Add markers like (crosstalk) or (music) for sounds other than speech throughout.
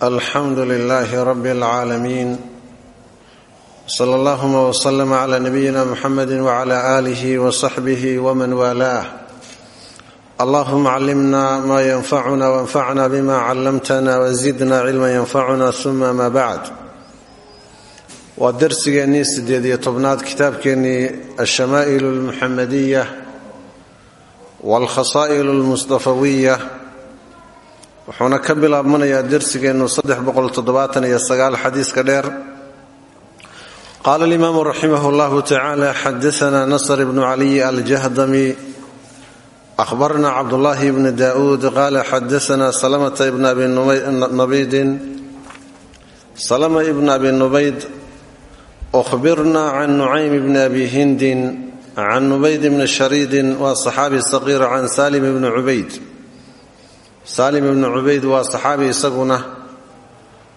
alxamdu lilaahi rabi اlcaalamiin sala allahuma wslm cla nabiyina muxamedi wcla aalihi wsaxbihi wman waalaah allahuma callimna ma yanfacuna wanfacna bima callamtana wazidna cilma yanfacuna uma ma bacd waa darsigeennii sideed iyo tobnaad kitaabkeennii alshamaa'il almuxamadiya waalkhasaa'il almustafawiya wuxuuna ka bilaabmanayaa darsigeennu xadiiska dheer. Qaala alimaamu raximah llahu tacaala xadaana nasr bnu caliy aljahdami ahbarna cabdullaahi bni daauud qaala xadaana salamata ibna abi nabaydin salama ibna abi nubayd uhbirna can nucaym bni abi hindin can nubayd bni shariidin waa saxaabi saqiir can salim bni cubayd salim ibni cubayd waa saxaabi isaguna.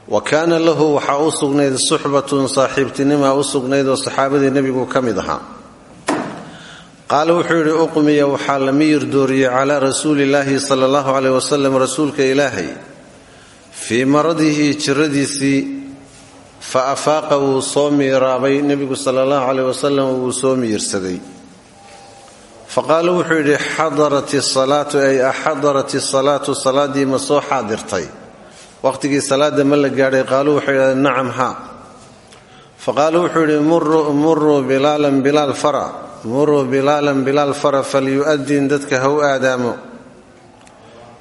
Wa kaana lahu waxaa u sugnayd suxbatun saaxiibtinima u sugnayd oo saxaabadii nebigu ka mid ahaa. Qaala wuxuu yidhi uqmiya waxaa la miyir dooriyey calaa rasuulillaahi sala allahu caleyh wasalam rasuulka ilaahay. Fii maradihi jiradiisii fa afaaqa wuu soo miiraabay. Nebigu sala allahu caleyh wasalam wuu soo miyirsaday faqaala wuxuu yidhi xadarat isalaatu ay axadarat isalaatu salaaddii ma soo xaadirtay? Waqhtigii salaadda ma la gaadhay? Qaaluu waxay yidhahdeen nacam haa. Faqaala wuxuu yidhi muruu bilaalan bilaal fara muruu bilaalan bilaal fara falyu'adin dadka ha u aadaamo.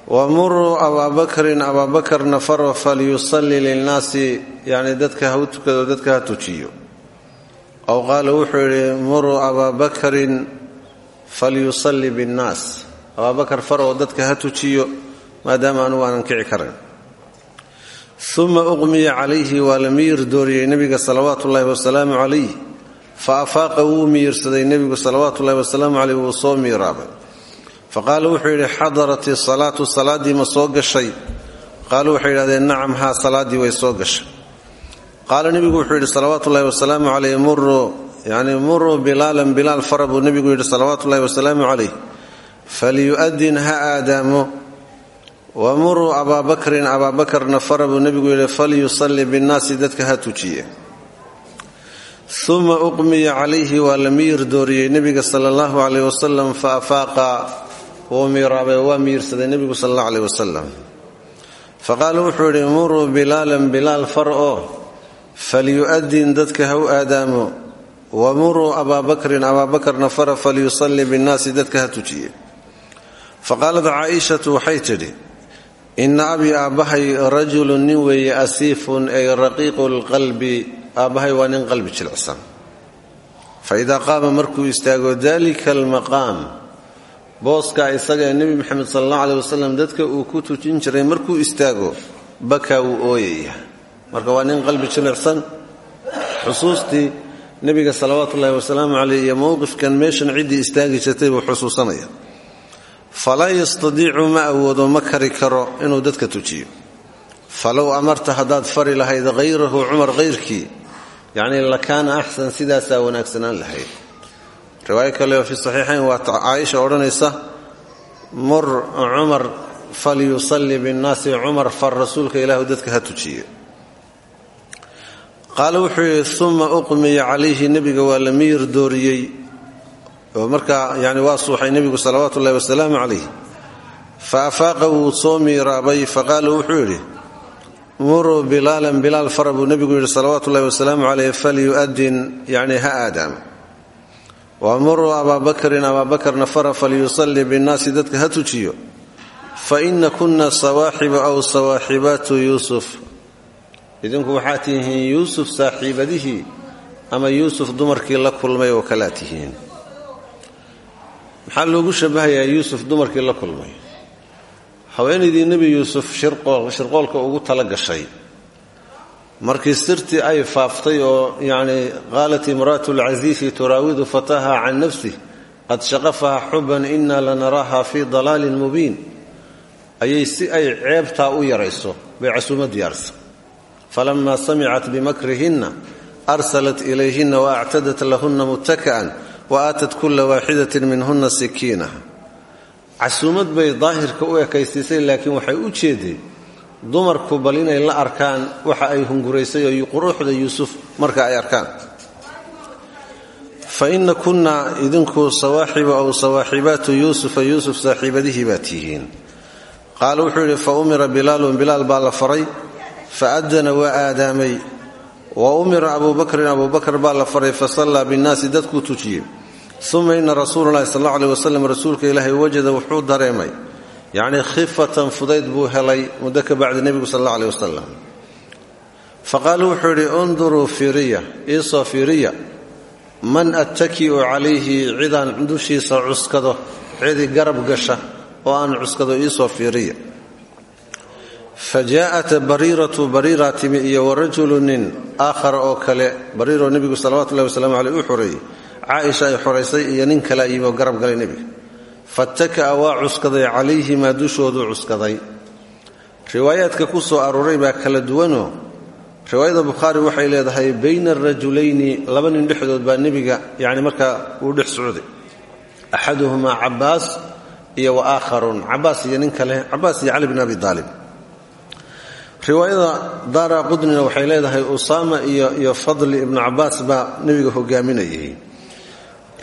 Wa muruu abaabakrin abaabakarna faro falyusalli lilnaasi yacni dadka ha u tukado dadka ha tujiyo. Wuxuu abaabakrin falyusalli binnaas. Abaabakar faroo dadka ha tujiyo maadaama anugu aanan kici karayn uma uqmiya calayhi waa la miyir dooriyey nebiga salawaatu ullaahi wasalaamu calayh fa afaaqa wuu miyirsaday nebigu salawaatu ullahi wasalaamu caleyh wuu soo miiraabay. Faqaala wuxuu yidhi xadarat isalaatu salaaddii ma soo gashay? Qaaluu waxay yidhahdeen nacam haa way soo gashay. Qaala nebigu wuxuu yidhi salawaatu ullahi wasalaamu caleyh muruu yacni muruu bilaalan bilaal fara buu nebigu yidhi salawaatu ullahi wasalaamu calayh falyu'adin ha aadaamo wa muruu abaabakrin abaabakarna fara buu nebigu yidhi falyusalli binnaasi dadka ha tujiye uma uqmiya calayhi waa la miyir dooriyey nebiga sala allahu caleyh wasalam fa afaaqa wuu miiraabay waa miyirsaday nebigu sala allahu caleyh wasalam faqaala wuxuu yidhi muruu bilaalan bilaal far oo falyu'adin dadka ha aadaamo wa muruu abaabakrin abaabakarna fara falyusalli binnaasi dadka ha tujiye faqaalat caaishatu waxay tidhi inna abii aabbahay rajulun nin weeye asiifun ay raqiiqu lqalbi aabbahay waa nin qalbi jilicsan fa idaa qaama markuu istaago dalika almaqaam booskaa isaga ee nebi moxamed sala allahu aleh wasalam dadka uu ku tujin jiray markuu istaago bakaa wuu ooyaya waa nin qalbi nebiga salawaatu ullahi wasalaamu caleyh iyo mowqifkan meeshan ciddii jirtay buu xusuusanaya falaa yastadiicu ma awoodo ma kari karo inuu dadka tujiyo. Falow amarta haddaad fari lahayd hayrahu cumar hayrkii yacnii lakaana axsan sidaasaa wanaagsanaan lahayd. Riwaayo kale oo fi saxiixayn waa caaisha odhanaysa mur cumar falyusalli binnaasi cumar far rasuulka ilaahu dadka ha tujiyo qaala wuxuu yidhi uma uqmiya calayhi nebiga waa la miyir dooriyey. Oo markaa yani waa suuxay nebigu salawaatu ullahi wasalaamu calayh fa afaaqa wuu soo miiraabay faqaala wuxuu yidhi muruu bilaalan bilaal fara buu nebigu yidhi salawaatu ullahi wasalaamu caleyh falyu'adin yacni ha aadaam wa muruu abaabakrin abaabakarna fara falyusalli binnaasi dadka ha tujiyo. Fa ina kunna sawaaxibu aw sawaaxibaatu idinku waxaa tihiin yuusuf saaxiibadihii ama yuusuf dumarkii la kulmay oo kalaa tihiin. Maxaa loogu shabahayaa yuusuf dumarkii la kulmay? Haweenaydii nebi yuusuf shirqoolka ugu tala gashay. Markii sirtii ay faaftay oo yacni qaalat imra'atu alcasiifi turaawidu fataha can nafsih qad shaqafaha xuban ina lanaraaha fii dalaalin mubiin. Ayay si ay ceebtaa u yarayso bay casuumo diyaarsa falama samicat bimakrihinna arsalat ilayhina waactadat lahuna mutaka'an waaatat kula waaxidatin minhuna sikiina casuumad bay daahirka u ekaysiisay laakiin waxay u jeeday dumarku bal inay la arkaan waxa ay hunguraysay oo quruuxda yuusuf marka ay arkaan. Fa ina kunna idinku sawaaxibu aw sawaaxibaatu yuusufa yuusuf saaxiibadihii baa tihiin faray fa adana waa aadaamay. Wa umira abuu bakrin abuu bakr baa la faray fa sallaa binnaasi dadkuu tujiyey. Uma ina rasuula llahi sal alla aleh wasalam rasuulka ilaahay wajada wuxuu dareemay. Yacnii khifatan fudayd buu helay muddo ka bacdi nebigu sal alla aleh wasalam fa qaala wuxuu yidhi unduruu fiiriya iisoo fiiriya. Man attaki'u calayhi cidaan dushiisa cuskado cidi garab gasha oo aan cuskado iisoo fiiriya fa jaa'at bariiratu bariiraa timi iyo wa rajulu nin aakhara oo kale bariiroo nebigu salawatullahi wasalaamu caleyh u xoreeyey caaisha ay xoraysay iyo nin kale yimi oo garab galay nebiga fataka'a waa cuskaday calayhimaa dushooduu cuskaday. riwaayaadka ku soo arooray baa kala duwanoo riwaayada bukhaari waxay leedahay bayna arajulayni laba nin dhexdood baa nebiga yani markaa uu dhex socday axaduhumaa cabaas iyo wa aakharun cabaas iyo nin kale cabaas iyo cali bn abi aalib riwaayada daara qudnina waxay leedahay usaama iyo fadli ibnu cabaas baa nebiga hogaaminayay.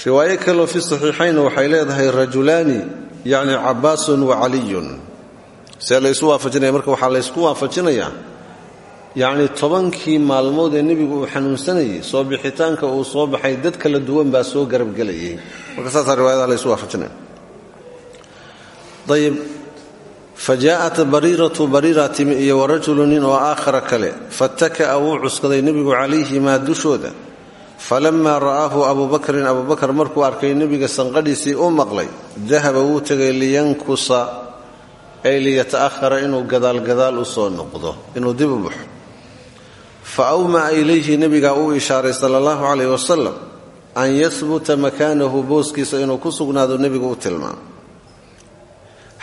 Riwaayo kaleo fi saxiixayn waxay leedahay rajulaani yani cabaasun wa caliyun. See laysu waafajinaya? Marka waxaa laysku waafajinayaa yacni tobankii maalmood ee nebigu uu xanuunsanayay soo bixitaanka uu soo baxay dad kala duwan baa soo garabgelayay marka saasaa riwaayadaha laysu waafajinaya. Ayib fa jaa'at bariiratu bariira timi iyo wa rajulu nin oo aakhara kale. fataka'a wuu cuskaday nebigu calayhimaa dushooda. falamaa ra'aahu abuu bakrin abuu bakar markuu arkay nebiga sanqadhiisii u maqlay dahaba wuu tegay liyankusa ay liyata'ahara inuu gadaalgadaal u soo noqdo inuu dib u baxo. fa awma'a ilayhi nebigaa uu ishaaray sala allahu calayh wasalam an yahbuta makaanahu booskiisa inuu ku sugnaado nebigu u tilmaamo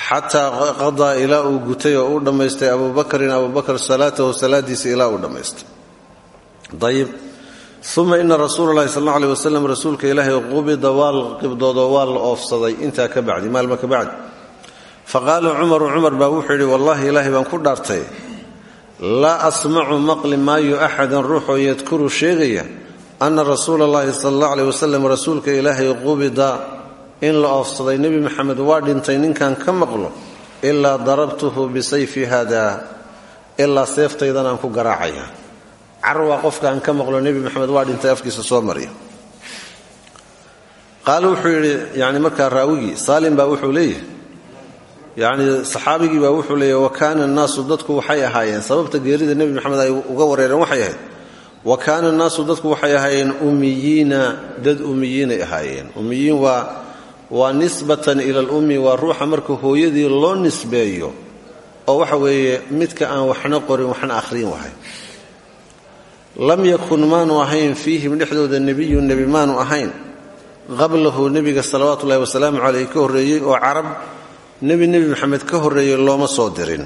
xataa qadaa ilaa uu gutay oo uu dhammaystay abuu bakrin abuu bakar salaatahu salaadiisa ilaa uu dhammaystay. Ayib uma ina rasuula lahi sal alla aleh wasalam rasuulka ilaahay qubida waa la qibdoodoo waa la oofsaday intaa ka bacdi maalma ka bacdi. Fa qaala cumaru cumar baa wuxuu yidhi wallaahi ilaahay baan ku dhaartay. Laa asmacu maqli maayo axadan ruuxoo yadkuru sheegaya ana rasuula allahi sala allah aleh wasalam rasuulka ilaahay qubida in la oofsaday nebi maxamed waa dhintay ninkan ka maqlo ilaa darabtuhu bisayfi hada ilaa seeftaydanaan ku garaacaya. Carwaa qofka aan ka maqlo nebi maxamed waa dhintay afkiisa soo marya qaal wuxuu yani markaa raawigii saalim baa wuxuu leeyahay. Yani saxaabigii baa wuxuu leeyahy wa kaana annaasu dadku waxay ahaayeen. Sababta geerida nebi maxamed ay uga wareereen waxay ahayd wa kaana annaasu dadku waxay ahaayeen ummiyiina dad ummiyiinay ahaayeen. Ummiyiin waa waa nisbatan ila alummi waa ruuxa marka hooyadii loo nisbeeyo oo waxa weeye midka aan waxna qorin waxna akhriin wahay. Lam yakun maanu ahayn fiihim dhexdooda nebiyun nebi maanu ahayn. Qablahu nebiga salawaatu ullahi wasalaamu caleyh ka horreeyey oo carab nebi nebi maxamed ka horreeyey looma soo dirin.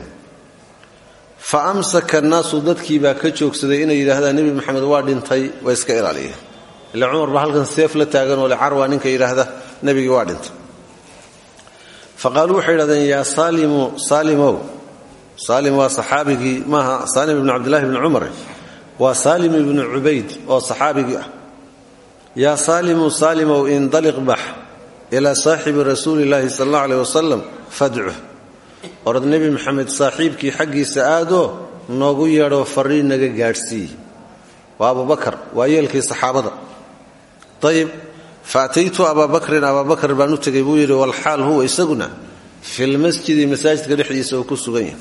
Fa amsaka annaasu dadkii baa ka joogsaday inay yidhaahdaan nebi maxamed waa dhintay waa iska ilaaliya. Ila cumar baa halkan seef la taagan oo le carwa ninka yidhaahda nebigii waa dhintay. Fa qaaluu waxay yidhahdeen yaa saalimu saalimow saalim waa saxaabigii maaha saalim ibnu cabdillahi bni cumar. Waa saalim ibnu cubayd oo saxaabigii ah. Yaa saalimu saalimow indaliq bax ilaa saaxibi rasuuli illaahi sal alla aleh wasalam fadcuh orad nebi maxamed saaxiibkii xaggiisa aadoo noogu yeedhoo farriin naga gaadhsii waa abubakar waa yeelkii saxaabada fa ataytu abaa bakrin abaa baan u tegay buu yidhi walxaal huwa isaguna filmasjidi masaajidka dhexdiisa uu ku sugan yahay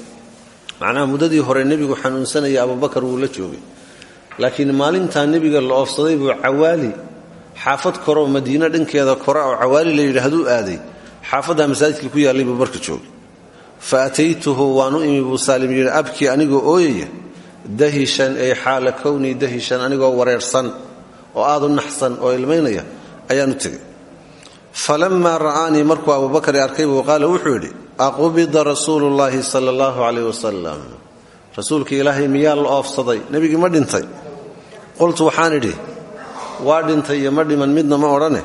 macnaha muddadii hore nebigu xanuunsanaya abubakar wuu la joogay laakiin maalintaa nebiga la oofsaday buu cawaali xaafad koroo madiino dhankeeda kora oo cawaali la yidhi haduu aaday xaafaddaa masaajidkii ku yaallay buu marka joogay fa ataytuhu waanu imi buu saalim yidhi abkii anigoo ooyaya dahishan ay xaala kownii dahishan anigoo wareersan oo aad u naxsan oo ilmaynaya ayaan u tegay falammaa ra'aanii markuu abubakar arkay buu qaala wuxuu yidhi aqubida rasuulu llaahi sala allahu caleyh wasalam rasuulkii ilaahay miyaa la oofsaday nebigii ma dhintay. Qultu waxaan idhi waa dhintay iyo ma dhiman midna ma odhane.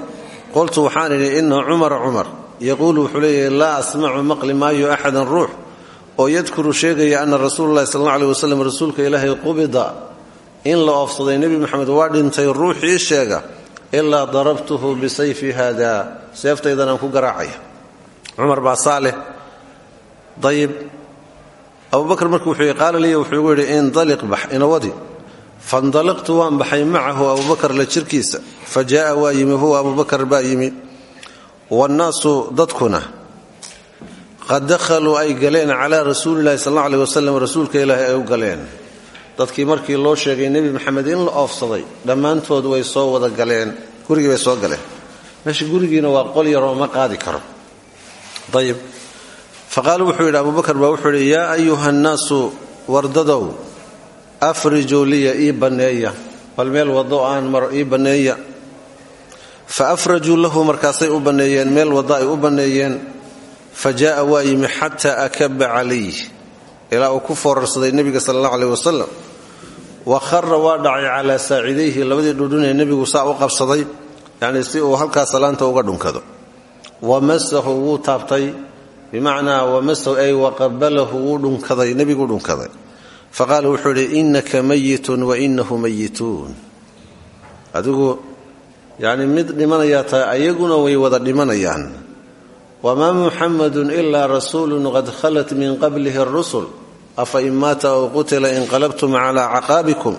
Qultu waxaan idhi ina cumara cumar. Yaquulu wuxuu leeyahay laa asmacu maqli maayo axadan ruux. Oo yadkuru sheegaya ana rasuula llahi sal alla aleh wasalam rasuulka ilaahay qubida in la oofsaday nebi moxamed waa dhintay ruuxii sheega ilaa darabtuhu bisayfi haada. Seeftaydanaan ku garaacaya. Cumar baa saaleh dayib. Abubakar marka wuxuu qaala liya wuxuu igu yidhi indaliq bax inawadi faindaliqtu waan baxay macahu abubakar la jirkiisa. Fa jaaa waa yimi huwa abubakar baa yimi. Wannaasu dadkuna qad dakhaluu ay galeen calaa rasuulilahi sal alla aleh wasalam rasuulka ilaahi ay u galeen dadkii markii loo sheegay nebi maxamed in la oofsaday dhammaantood way soo wada galeen. Gurigii bay soo galeen. Meesha gurigiina waa qol yaroo ma qaadi karo. Ayib faqaala wuxuu yidhi abubakar baa wuxuu yidhi yaa ayuha nnaasu wardadow afrijuu liya ii bal meel waddo aan maro ii fa afrajuu lahu markaasay u banneeyeen meel waddo ay u banneeyeen fa jaa'a waa yimi xataa akaba calayh ilaa uu ku foorarsaday nebiga sala allah aleh wasalam wa khara waa dhacay calaa saacidayhi labadii dhudhunee nebigu saa u qabsaday yacnii si uu halkaa salaanta uga dhunkado. Wa masahu wuu taabtay bimacnaa wamasahu ay waqabalahu wuu dhunkaday nebigu dhunkaday. Faqaala wuxuu idhi innaka mayitun wa inahu mayituun adigu yacni mid dhimanayaa tahay ayaguna way wada dhimanayaan. Wamaa muxamadun ilaa rasuulun qad khalat min qablihi arusul afa in maata aw qutila inqalabtum cala caqaabikum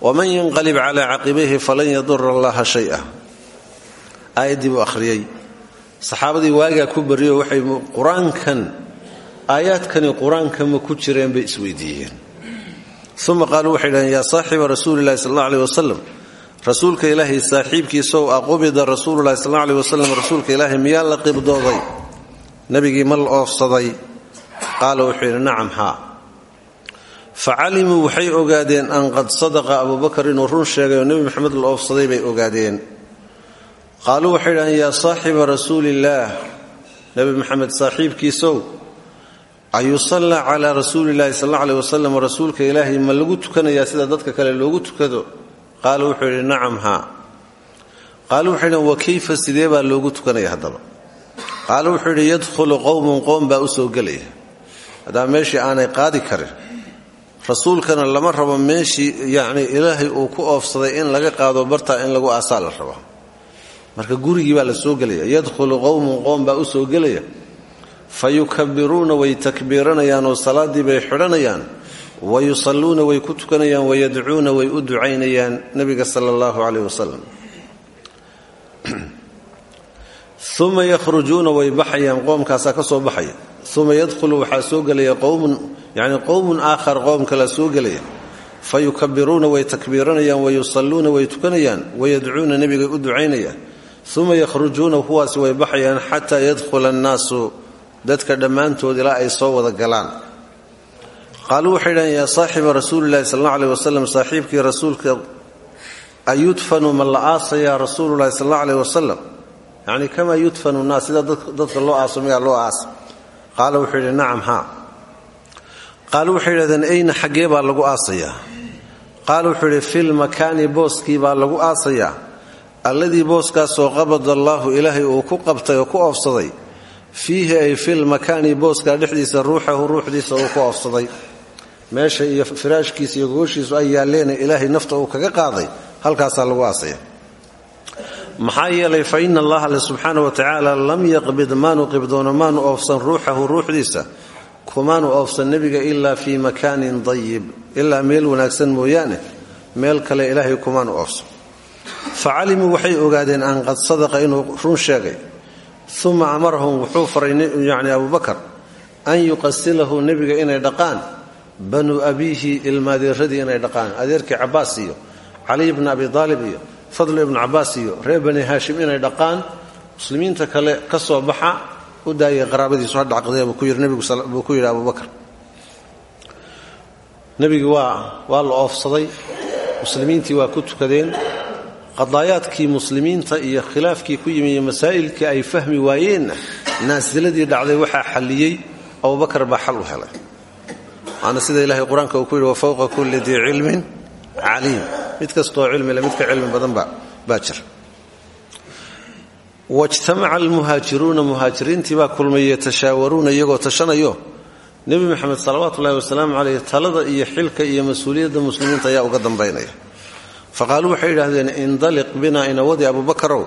waman yanqalib cala caqibayhi falan yadura allaha shaya aayaddii buu akhriyey saxaabadii waagaa ku barriyo waxay qur'aankan aayaadkani qur'aanka ma ku jireen bay isweydiiyeen uma qaaluu waxay dhaheen yaa saaxiba rasuuli illahi sal alla aleh wasalam rasuulka ilaahay saaxiibkiisow aqubida rasuululahi sal aleh wasalam rasuulka ilaahay miyaa la qibdooday nebigii ma la oofsaday qaala wuxuu yidhi haa fa calimuu waxay ogaadeen an qad sadaqa abubakar inuu run sheegay oo nebi maxamed la oofsaday bay ogaadeen. Qaaluu waxay dhahdeen yaa saaxiba rasuuliillaah nebi maxamed saaxiibkiisow ayusallaa calaa rasuuliillaahi sal alla aleh wasalam rasuulka ilaahay ma lagu tukanayaa sida dadka kale loogu tukado? Qaala wuxuu yidhi nacam haa. Yidhi wa kayfa sidee baa loogu tukanaya haddaba? Qaala wuxuu yadkhulu qowmun qowm baa u soo gelaya. Meeshii aanay qaadi karin rasuulkana lama rabo meeshii yacnii ilaahay uu ku oofsaday in laga qaado bartaa in lagu aasaa la rabo. Marka gurigii baa la soo gelaya. Yadkhulu qowmun qowm baa u soo gelaya. Fa yukabiruuna way takbiiranayaan oo salaaddii bay xidhanayaan. Wa yusalluuna way ku tukanayaan wayadcuuna way u ducaynayaan nebiga sala allahu caleyh wasalam (clears throat) uma yakhrujuuna way baxayaan qoomkaasaa ka soo baxaya uma yadkhulu waxaa soo gelaya qowmun yacni qowmun aakhar qoom kala soo gelaya. Fa yukabiruuna way takbiiranayaan wayusalluuna way tukanayaan wayadcuuna nebigay u ducaynayaan. Uma yakhrujuuna kuwaasi way baxayaan xataa yadkhula annaasu dadka dhammaantood ilaa ay soo wada galaan. Qaaluu waxay dhahen yaa saaxiba rasuulilahi sal alla aleh wasalam saaxiibkii rasuulka ayudfanu ma la aasayaa rasuululahi sal alla aleh wasalam yacni kamaa yudfanu qaala wuxuu yidhi nacam haa. Qaalu waxay yidhahdeen ayna xaggee baa lagu aasayaa. Qaala wuxuu yidhi filmakaani booskii baa lagu aasayaa. Alladii booskaasoo qabada allaahu ilaahay uu ku qabtay oo ku oofsaday fiihi ay filmakaani booskaa dhexdiisa ruuxahu ruuxdiisa uu ku oofsaday. Meesha iyo firaashkiisa iyo gooshiisu ay yaalleena ilaahay nafta uu kaga qaaday halkaasaa lagu aasaya maxaa yeelay fa ina allaha alle subxaana wa tacaala lam yaqbid maanu qibdoono maanu oofsan ruuxahu ruuxdiisa kumaanu oofsan nebiga ilaa fii makaanin dayib ilaa meel wanaagsan mooyaane meel kale ilaahay kumaanu oofsan. Fa calimuu waxay ogaadeen an qad sadaqa inuu run sheegay uma amarahum wuxuu faray yacni abubakar an yuqasilahu nebiga inay dhaqaan banuu abiihi ilmaadeeradii inay dhaqaan adeerkii cabbaas iyo caliy bni abi aalib iyo fadl ibnu cabbaas iyo reer bani haashim inay dhaqaan muslimiinta kale ka soo baxa u daayay qaraabadiisu hadhacqdee buu ku yidhi abubakar nebigi waa waa la oofsaday muslimiintii waa ku tukadeen. Qadaayaadkii muslimiinta iyo khilaafkii ku yimi iyo ay fahmi waayeenna naasiladii dhacday waxaa xalliyey abubakar baa xal u helay. Waana sida ilahay qur'aanka uu ku yidhi wa fowqa kulli dii cilmin caliim mid kastoo cilmile midka cilmi badan baa jira wajtamaca almuhaajiruuna muhaajiriintii baa kulmay yatashaawaruuna iyagoo tashanayo. Nebi maxamed salawaatu ullahi wasalaamu caleyh talada iyo xilka iyo mas'uuliyadda muslimiinta ayaa uga dambaynaya. Faqaaluu waxay yidhaahdeen indaliq binaa inawadi abubakarow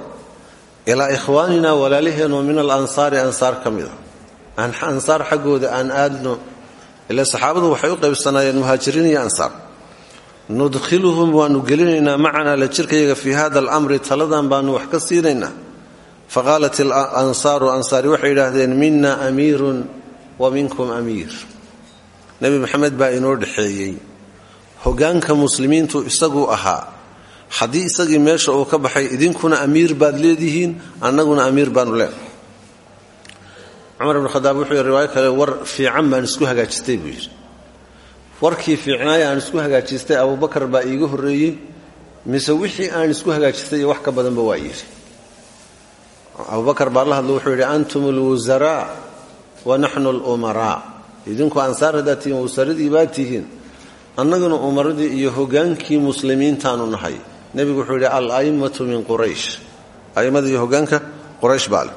ilaa ikhwaanina walaaliheenoo min alansaari ansaar ka mida. Ansaar xaggooda aan ila saxaabadu waxay u qaybsanaayeen muhaajiriin iyo ansaar nudkhiluhum waanu gelinaynaa macanaa la jirkayaga fii hada alamri taladan baanu wax ka siinaynaa. Faqaalat alansaaru ansaari waxay yidhaahdeen mina amiirun wa minkum amiir. Nebi maxamed baa inoo dhexeeyey. Hogaanka muslimiintu isaguu ahaa. Haddii isagii meesha uu ka baxay idinkuna amiir baad leedihiin annaguna amiir baanu leenahay cumar ibnu khadaab wuxuu riwaayo kale war fiican warkii fiicnaay aan isku hagaajistay abubakar baa iiga horreeyey mise wixii aan isku hagaajistay wax ka badanba waa yidhi. Abubakar baa la hadlo wuxuu yidhi antum alwusaraa wa naxnu alumaraa idinku ansaar haddaad tihiin baad tihiin. Annaguna umaradii iyo hogaankii muslimiintaanu nahay. Nebigu wuxuu yidhi al a'immatu min quraysh. A'immada iyo hogaanka baa leh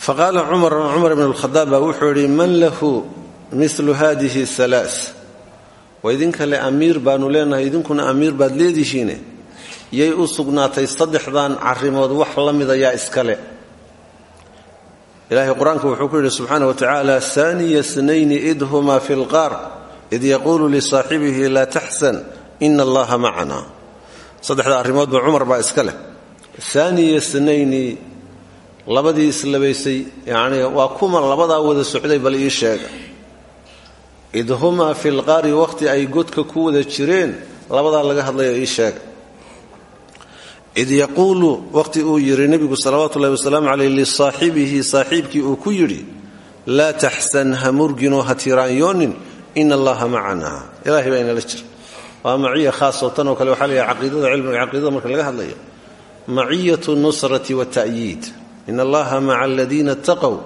faqaala cumar cumar ibn alkhadaab baa wuxuu milu hadihi alaa wa idinkale amiir baanu leenahay idinkuna amiir baad leedihiine yay u sugnaatay saddexdan carimood wax la mid ayaa iskale. Ilaahay qur'aanka wuxuu ku yidhi subxaana wa tacaala saaniya snayni id humaa fi lqaar id yaquulu lisaaxibihi laa taxsan ina allaha macana. Saddexda arrimoodba cumar baa iska leh. Saaniya snayni labadii islabaysay yacnii waa kuma labadaa wada socday bal ii sheega id humaa fi wakhti ay godka ku wada jireen labadaa laga hadlayo ii sheega id yaquulu waqti uu yidhi nebigu salawaatu ullahi wasalaamu caleyh lisaaxibihi saaxiibkii uu ku yidhi laa taxsan ha murginoo ha tiraanyoonin ina allaha macana. Ilahay baa inala jira. Waa maciya khaasoo tanoo kale waxaa layahay caqiidada cilmiga marka laga hadlayo. Maciyatu nusrati wata'yiid in allaha maca aladiina itaqow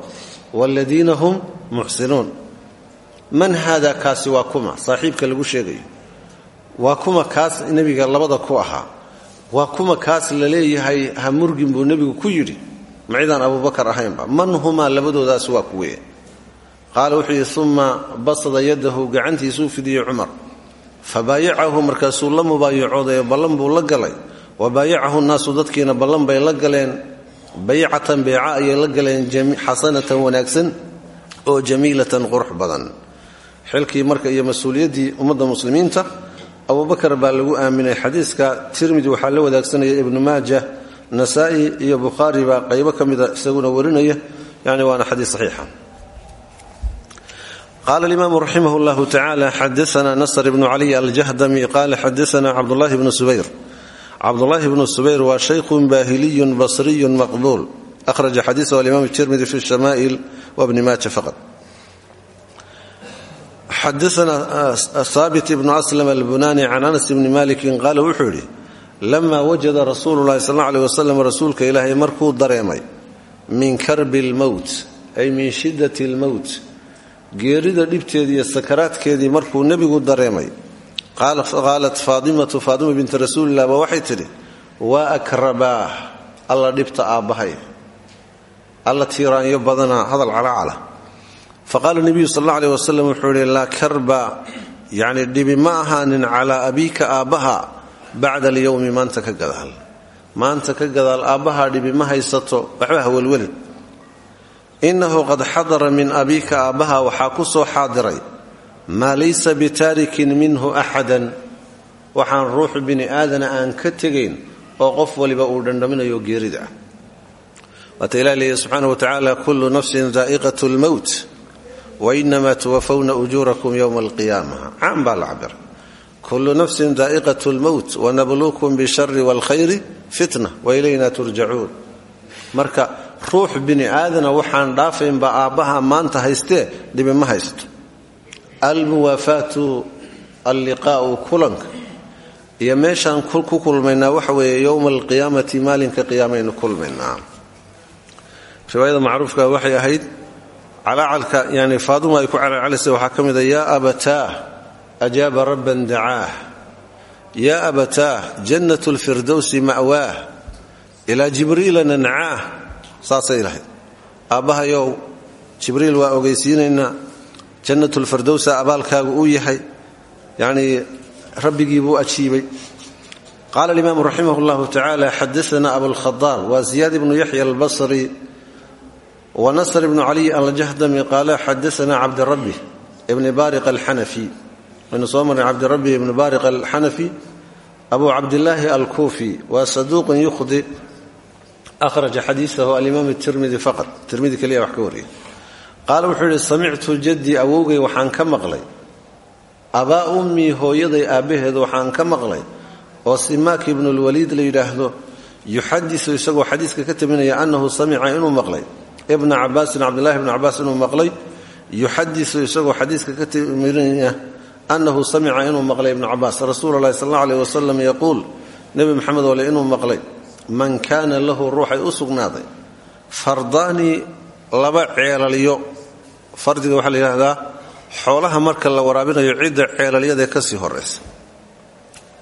waladiina hum muxsinuun man haada kaasi waa kuma? Saaxiibka lagu sheegayo. Waa kuma kaas nebiga labada ku ahaa waa kuma kaas la leeyahay ha murgin buu nebigu ku yidhi. Macidaan abubakar ahaynba. Man humaa labadoodaas waa kuwe. Qaala wuxuu yidhi uma basada yadahu gacantiisuu fidiyey cumar. Fabaayacahu markaasuu la mubaayacooday ballan buu la galay. Wa baayacahu nnaasu dadkiina ballan bay la galeen. Baycatan beeca ayay la galeen xasanatan wanaagsan oo jamiilatan qurux badan xilkii marka iyo mas'uuliyaddii ummadda muslimiinta abubakar baa lagu aaminay xadiiska tirmidi waxaa la wadaagsanaya ibnu maaja nasaa'i iyo bukhaari baa qaybo ka mida isaguna warinaya yani waana xadiis saxiixa. Qala alimaamu raximah llahu tacala xadaana nasr ibnu caliy aljahdami qala xadaana cabdulahi bnu subayr. Cabdulahi bnu subayr waa shaykhun baahiliyun basriyun maqbuul. Ahraja xadiisahu alimaam tirmidi fi shama'il wabni maaja faqad xadaana haabit ibnu aslam albunani can anas bni malikin qaala wuxuu yidhi lama wajada rasuulu llahi sal alla aleh wasalam rasuulka ilaahay markuu dareemay min karbi lmowt ay min shidat lmowt geerida dhibteedii iyo sakaraadkeedii markuu nebigu dareemay qaalat faadimatu faadima binti rasuulilah ba waxay tidhi waa akrabaah alla dhibta aabbahay alla tiiraanyo badanaa hadal calacala faqaala nebiyu sal alla aleh wasalam wuxuu yidhi laa karba yacni dhibi ma ahaanin calaa abiika aabbaha bacda alyowmi maanta ka gadaal. Maanta ka gadaal aabbahaa dhibi ma haysato waxba hawelwelin innahu qad xadara min abiika aabbaha waxaa ku soo xaadiray maa laysa bitaarikin minhu axadan. Waxaan ruux bini aadana aan ka tegayn oo qof waliba uu dhandhaminayo geerida. Ah waata ilah leeya wainamaa tuwafawna ujuurakum yowma alqiyaama caam baa la cabira kullu nafsin daa'iqat lmowt wanabluukum bishari waalkhayri fitna wailayna turjacuun marka ruux bini aadana waxaan dhaafaynba aabbaha maanta haystee dhibi ma haysto almuwaafaatu alliqaa'u kulanka iyo meeshaan ku kulmaynaa waxa weeye yowma alqiyaamati maalinka qiyaamaynu kulmaynaa riwaayada macruufka waxay calaacalka yani faaduma ay ku calaalcalisay waxaa ka mida yaa abataah ajaaba rabban dacaah yaa abataah jannat lfirdowsi ma'waah ilaa jibriila nancaah saasay lahayd aabbahayow jibriil waa ogeysiinaynaa jannatulfardowsa abaalkaagu uu yahay. Yacnii rabbigii buu ajiibay. Qaala alimaamu raximah llahu tacaala xadaana abulkhadaab waa ziyaad ibnu yaxya albasri wa nasr ibnu caliy aljahdami qaala xadaana cabdirabbi ibni baariq alxanafi waynu soo marnay cabdirabbi ibni baariq alxanafi abu cabdillaahi alkuufi waa saduuqun yukhdi. Ahraja xadiisahu alimaam tirmidi faqad tirmidi keliya wax ka wariyay qaala wuxuu yidhi samictu jaddii awowgay waxaan ka maqlay. Abaa ummii hooyaday aabbaheed waxaan ka maqlay. Oo simaak ibnulwaliid la yidhaahdo yuxadisu isagoo xadiiska ka ibna cabaasin cabdillahi bni cabaas inuu maqlay. Yuxadisu isagoo xadiiska ka taminaya annahu samica inuu maqlay ibnu cabaas rasuula llahi sal alla aleh wasalam yaquul nebi maxamed ole inuu maqlay man kaana lahu ruuxay u sugnaaday fardaani laba ceelalyo fardiga waxaa la yidhaahdaa xoolaha marka la waraabinayo cidda ceelalyadaee ka sii horaysa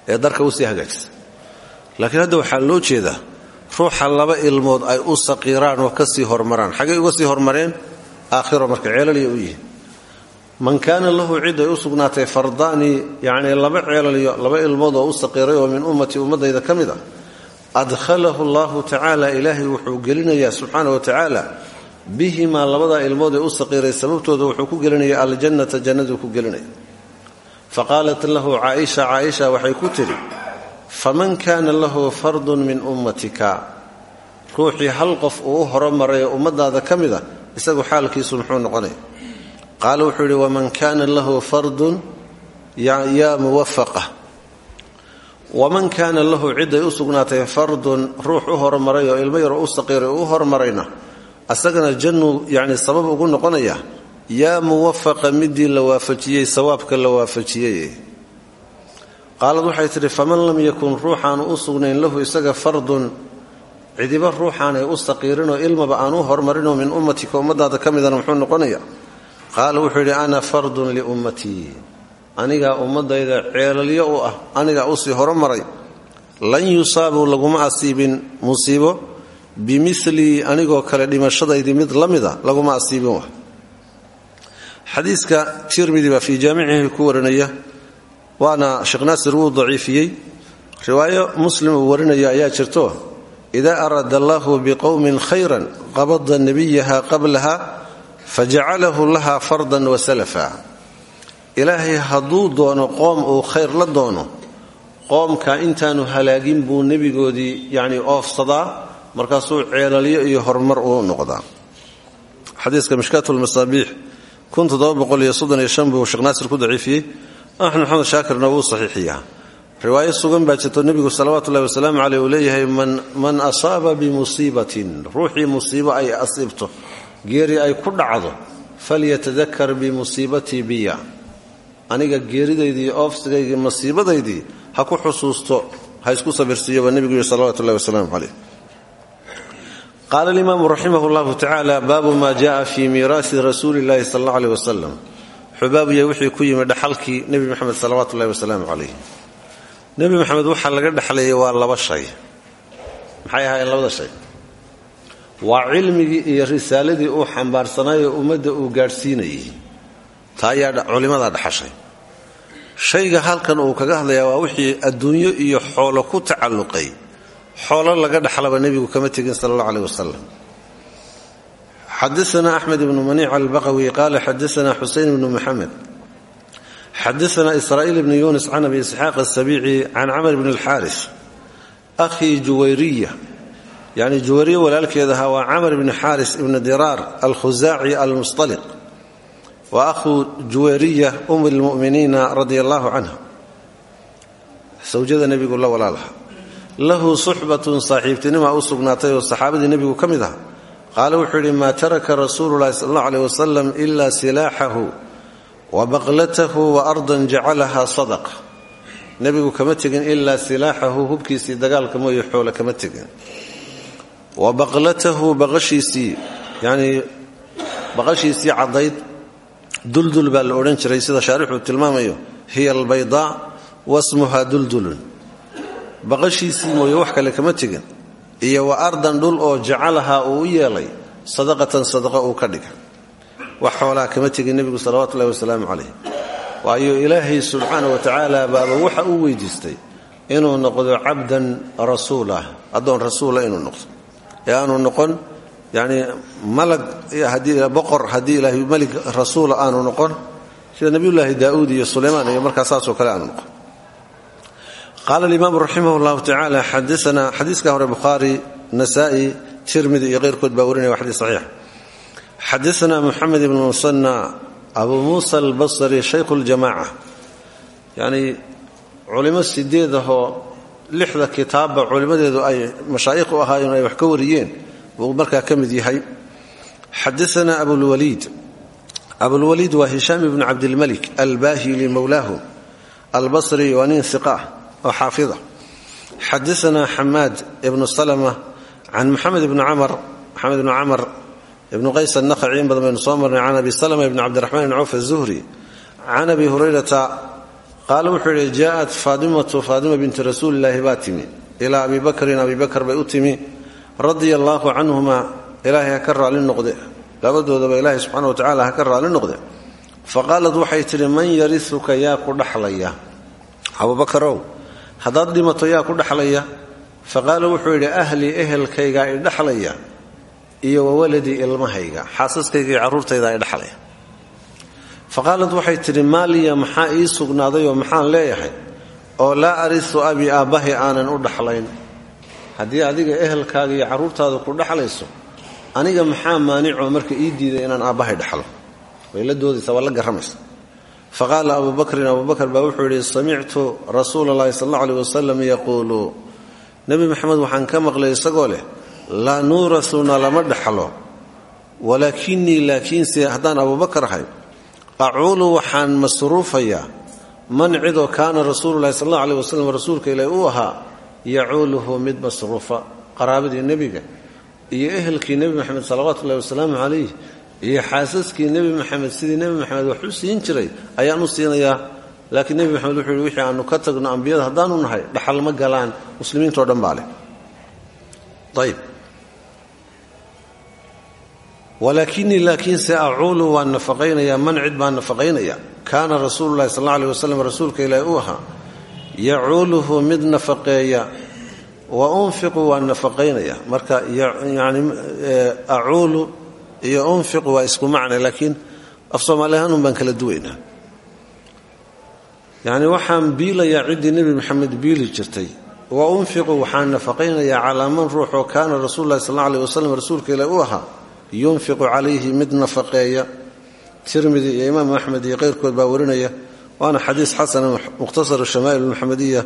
ee darka u sii hagaajisa laakiin hadda waxaa loo jeedaa ruuxa laba ilmood ay u saqiiraan oo ka sii hormaraan. Xaggay uga sii hormareen? Aakhiro marka ceelalya u yihiin. Man kaana lahu cid ay u sugnaatay fardaani yacnii laba ceelalyo laba ilmood oo u saqiiray oo min ummatii ummaddayda ka mid a adkhalahu allahu tacaala ilaahay wuxuu gelinayaa subxaana wa tacaala bihimaa labadaa ilmood ee u saqiiray sababtooda wuxuu ku gelinaya aljannata jannaduu ku gelinaya. Faqaalat lahu caaisha caaisha waxay ku tidhi faman kaana lahu fardun min ummatika? Ruuxii hal qof uu u horomaray oo ummadaada ka mid a isagu xaalkiisu muxuu noqonaya qaala wuxuu yidhi waman kaana lahu fardun yaa muwafaqa waman kaana lahu ciday u sugnaatay fardun ruux u hormaray oo ilmo yaroo u saqiiray u hormarayna asagana jannuu yacni sabab ugu noqonaya yaa muwafaqa midii la waafajiyey sawaabka la waafajiyey qaalad waxay tidhi faman lam yakun ruuxaanu u sugnayn lahu isaga fardun cidiba ruuxaanay u saqiirinoo ilmaba aan u hormarinoo min ummatika ummadaada ka midana muxuu noqonaya qaala wuxuu yidhi ana fardun liummatii anigaa ummadayda ceelalyo u ah anigaa u sii horomaray lan yusaabuu laguma asiibin musiibo bimilii anigoo kale dhimashadaydii mid la mida laguma asiibin xadiiska tirmidi baa fii jaamicihi ku warinaya waana sheekh naasir wuu daciifiyey. Riwaayo muslim uu warinaya ayaa jirto idaa araada allahu biqowmin khayran qabada nebiyaha qablaha fajacalahu laha fardan wa salafa. Ilaahay hadduu doono qoom uu khayr la doono qoomka intaanu halaagin buu nebigoodii yacni oofsadaa markaasuu ceelalyo iyo horumar uu noqdaa. Xadiiska mishkaat lmasaabiix buu sheekh naasir ku daciifiyey axmed maxamed shaakirna wuu saxiixiyaa riwaayo sugan baa jirto nebigu salawaatu ullahi wasalaamu caleyh uu leeyahay man asaaba bimusiibatin ruuxii musiibo ay asiibto geeri ay ku dhacdo falyatadakar bimusiibatii biya. Aniga geeridaydii oofsigaygii masiibadaydii ha ku xusuusto ha isku sabirsiiyoba nebigu yihi salawatu ullahi wasalaamu caleyh. Qaala alimaamu raximah llahu tacaala baabu ma jaءa fii miiraasi rasuuli illahi sal alla aleh wasalam wuxuu baabuya wixii ku yimi dhaxalkii nebi moxamed salawaatu ullahi wasalaamu calayh nebi moxamed waxaa laga dhexleeyay waa laba shay. Maxay ahaayeen labada shay? Waa cilmigii iyo risaaladii uu xambaarsanaayo ummadda uu gaadhsiinayay taa ayaa culimmadaa dhaxashay. Shayga halkan uu kaga hadlayaa waa wixii adduunyo iyo xoolo ku tacalluqay. Xoolo laga dhaxlaba nebigu kama tegin sala allah aleh wasalam xadaana axmed ibnu maniic albaqawi qaala xadaana xuseyn ibnu muxamed xadaana israa'iil ibnu yunis can abi isxaaq asabiici can camr bn alxaaris akhii juwayriya yacni juwayriya walaalkeedahaa waa camr bni xaaris ibni diraar alkhusaaci almustaliq wa ahuu juwayriya um lmuminiina radia allahu canha sawjada nebigu la walaalaha lahu suxbatun saaxiibtinima u sugnaatay oo saxaabadii nebigu ka mid aha qaala wuxuu yidhi maa taraka rasuulu llahi sal allau aleh wasalam ila silaaxahu wa baqlatahu wa ardan jacalaha sadaqa. Nebigu kama tegin ilaa silaaxahu hubkiisii dagaalka mooye xoole kama tegin. Wa baqlatahu baqashiisii yanii baqashiisii caddayd duldul baa la odhan jiray sida shaarixuu tilmaamayo hiya albaydaa wasmuha duldulun. Baqashiisii mooye wax kale kama tegin iyo wa ardan dhul oo jacalahaa uu u yeelay sadaqatan sadaqa uu ka dhiga wax xoolaa kama tegin nebigu salawatu ullahi wasalaamu calayh waayo ilaahay subxaana wa tacaala baaba waxa uu weydiistay inuu noqdo cabdan rasuulah addoon rasuula inuu noqdo. Ee aanu noqon yani malag boqor haddii ilaahay melig rasuula aanu noqon sida nebiyullaahi daa'uud iyo sulaymaan iyo markaa saasoo kale aanu noqon qaala alimaamu raximah llahu tacaala xadaana xadiiska hore bukhaari nasa'i tirmidi iyo keyrkood baa warinaya wa xadiis saxiix xadaana muxamed ibn musanna abu muusa albasri shaykhu ljamaca yacnii culimo sideed ahoo lixda kitaabba culimmadeedu ay mashaayikh u ahaayeen ay wax ka wariyeen buu markaa ka mid yahay xadaana abulwaliid abulwaliid waa hishaam ibnu cabdilmalik albahili mowlaahu albasri waa nin iqa oo xaafida xadaana xamaad ibnu salma can muxamed ibni camar ibnu qays annakhaci in badan baynu soo marnay can abi salma ibni cabdiraxmaan ibn cawf azuhri can abi hurayrata qaala wuxuu yidhi jaaءat faadimatu faadima binti rasuulilaahi baa timi. Ilaa abi bakrin abi bakr bay u timi. Radia allaahu canhuma ilaahay ha ka raali noqde. Labadoodaba ilaahay subxana wa tacala ha ka raali noqde. Faqaalad waxay tidhi man yariuka yaa ku haddaad dhimato yaa ku dhaxlaya? Faqaala wuxuu yidhi ahlii ehelkaygaa i dhaxlaya iyo wawaladii ilmahayga. Xaasaskayga iyo carruurtaydaa i dhaxlaya faqaalad waxay tidhi maaliya maxaa ii sugnaaday oo maxaan leeyahay? Oo laa arisu abi aabbahi aanan u dhaxlayn. Haddii adiga ehelkaaga iyo carruurtaada ku dhaxlayso aniga maxaa maanicoo marka ii diiday inaan aabbahay dhaxlo? Way la la garramaysa faqaala abu bakrin abu bakr baa wuxuu yidhi samictu rasuula allahi sal alla aleh wasalam yaquulu. Nebi maxamed waxaan ka maqlay isagoo leh laa nuurasuna lama dhaxlo walaakinii laakiinse haddaan abubakar ahay acuulu waxaan masruufayaa man cidoo kaana rasuululahi sal alla aleh wasalam rasuulka ilaahi uu ahaa yacuuluhu mid masruufa qaraabadii nebiga iyo ehelkii nebi maxamed salawaatu ullahi wasalaamu calayh iyo xaasaskii nebi maxamed sidii nebi maxamed wax u siin jiray ayaan u siinayaa. Laakiin nebi maxamed wuxuu yihi wixii aanu ka tagno ambiyada haddaanu nahay dhaxal ma galaan muslimiintao dhan baa leh. Ayb walaakinii laakiinse acuulu waan nafaqaynayaa man cid baan nafaqaynaya kaana rasuulu lahi sal aleh wasalam rasuulka ilaahi u ahaa yacuuluhu mid nafaqeeya wa unfiqu waan nafaqaynaya marka yani acuulu iyo unfiqu waa isku macna laakiin af soomaali ahaan un baan kala duwaynaa. Yacni waxaan biilayaa ciddii nebi maxamed biili jirtay. Wa unfiqu waxaan nafaqaynayaa calaa man ruuxoo kaana rasuulu lahi sal alla aleh wasalam rasuulka ilaahi u ahaa yunfiqu calayhi mid nafaqeeya. Tirmidi iyo imaamu axmed iyo keyrkood baa warinaya waana xadiis xasana mukhtasaru shamaa'il almuxamadiya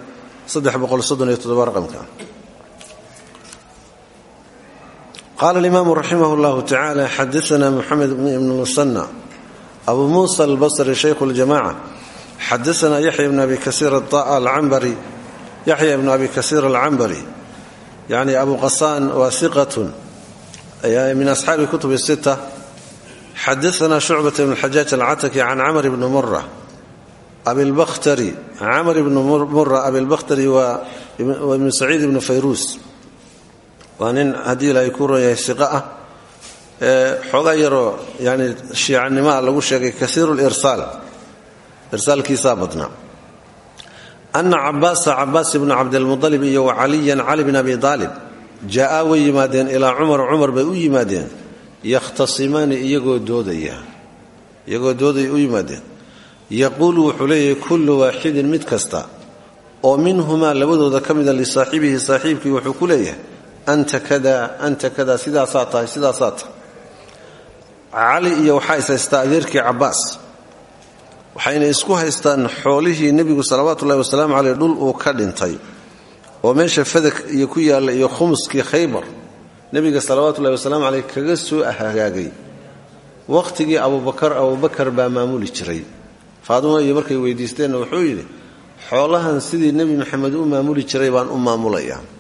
raqamka qaala alimaamu raximah llahu tacaala xadaana muxamed ibn musanna abu muusa albasri shaykhu ljamaca xadaana yaxya ibn abi kasiir alcambari yaxya ibnu abi kasiir alcambari yani abu qasaan waa iqatun min asxaabi kutub sita xadaana shucbata bn xajaaj alcataki can camr bni mura abilbakhtari camr ibnu mura abilbakhtari waa ibnu saciid ibnu fayruus waa nin haddii ilaahay ku ron yahay siqa ah xoogaa yaroo yani shiicanimaa lagu sheegay kaiiru lirsaal irsaalkiisaa badnaa ana cabaasa cabaas ibnu cabdilmualib iyo wa caliyan cali bn abi aalib jaa-aa way yimaadeen ilaa cumar cumar bay u yimaadeen. Yakhtasimaani iyagoo doodaya. Iyagoo doodaya u yimaadeen. Yaquulu wuxuu leeyahay kullu waaxidin mid kasta oo minhumaa labadooda ka mida lisaaxibihi saaxiibkii wuxuu ku leeyahay anta kada anta kada sidaasaa tahay sidaasaa tahay. Cali iyo waxaa is haystaa adeerkii cabbaas. Waxayna isku haystaan xoolihii nebigu salawaatu ullahi wasalaamu caleyh dhul uu ka dhintay. Oo meesha fadak iyo ku yaalla iyo khumuskii khaybar. Nebiga salawaatuullahi wasalaamu caleyh kaga soo hagaagay wakhtigii abubakar abubakar baa maamuli jiray. Faadimo iyo markay weydiisteenna wuxuu yidhi xoolahan sidii nebi maxamed u maamuli jiray baan u maamulayaa